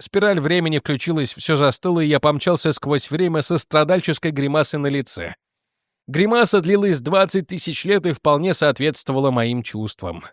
Спираль времени включилась, все застыло, и я помчался сквозь время со страдальческой гримасой на лице. Гримаса длилась 20 тысяч лет и вполне соответствовала моим чувствам.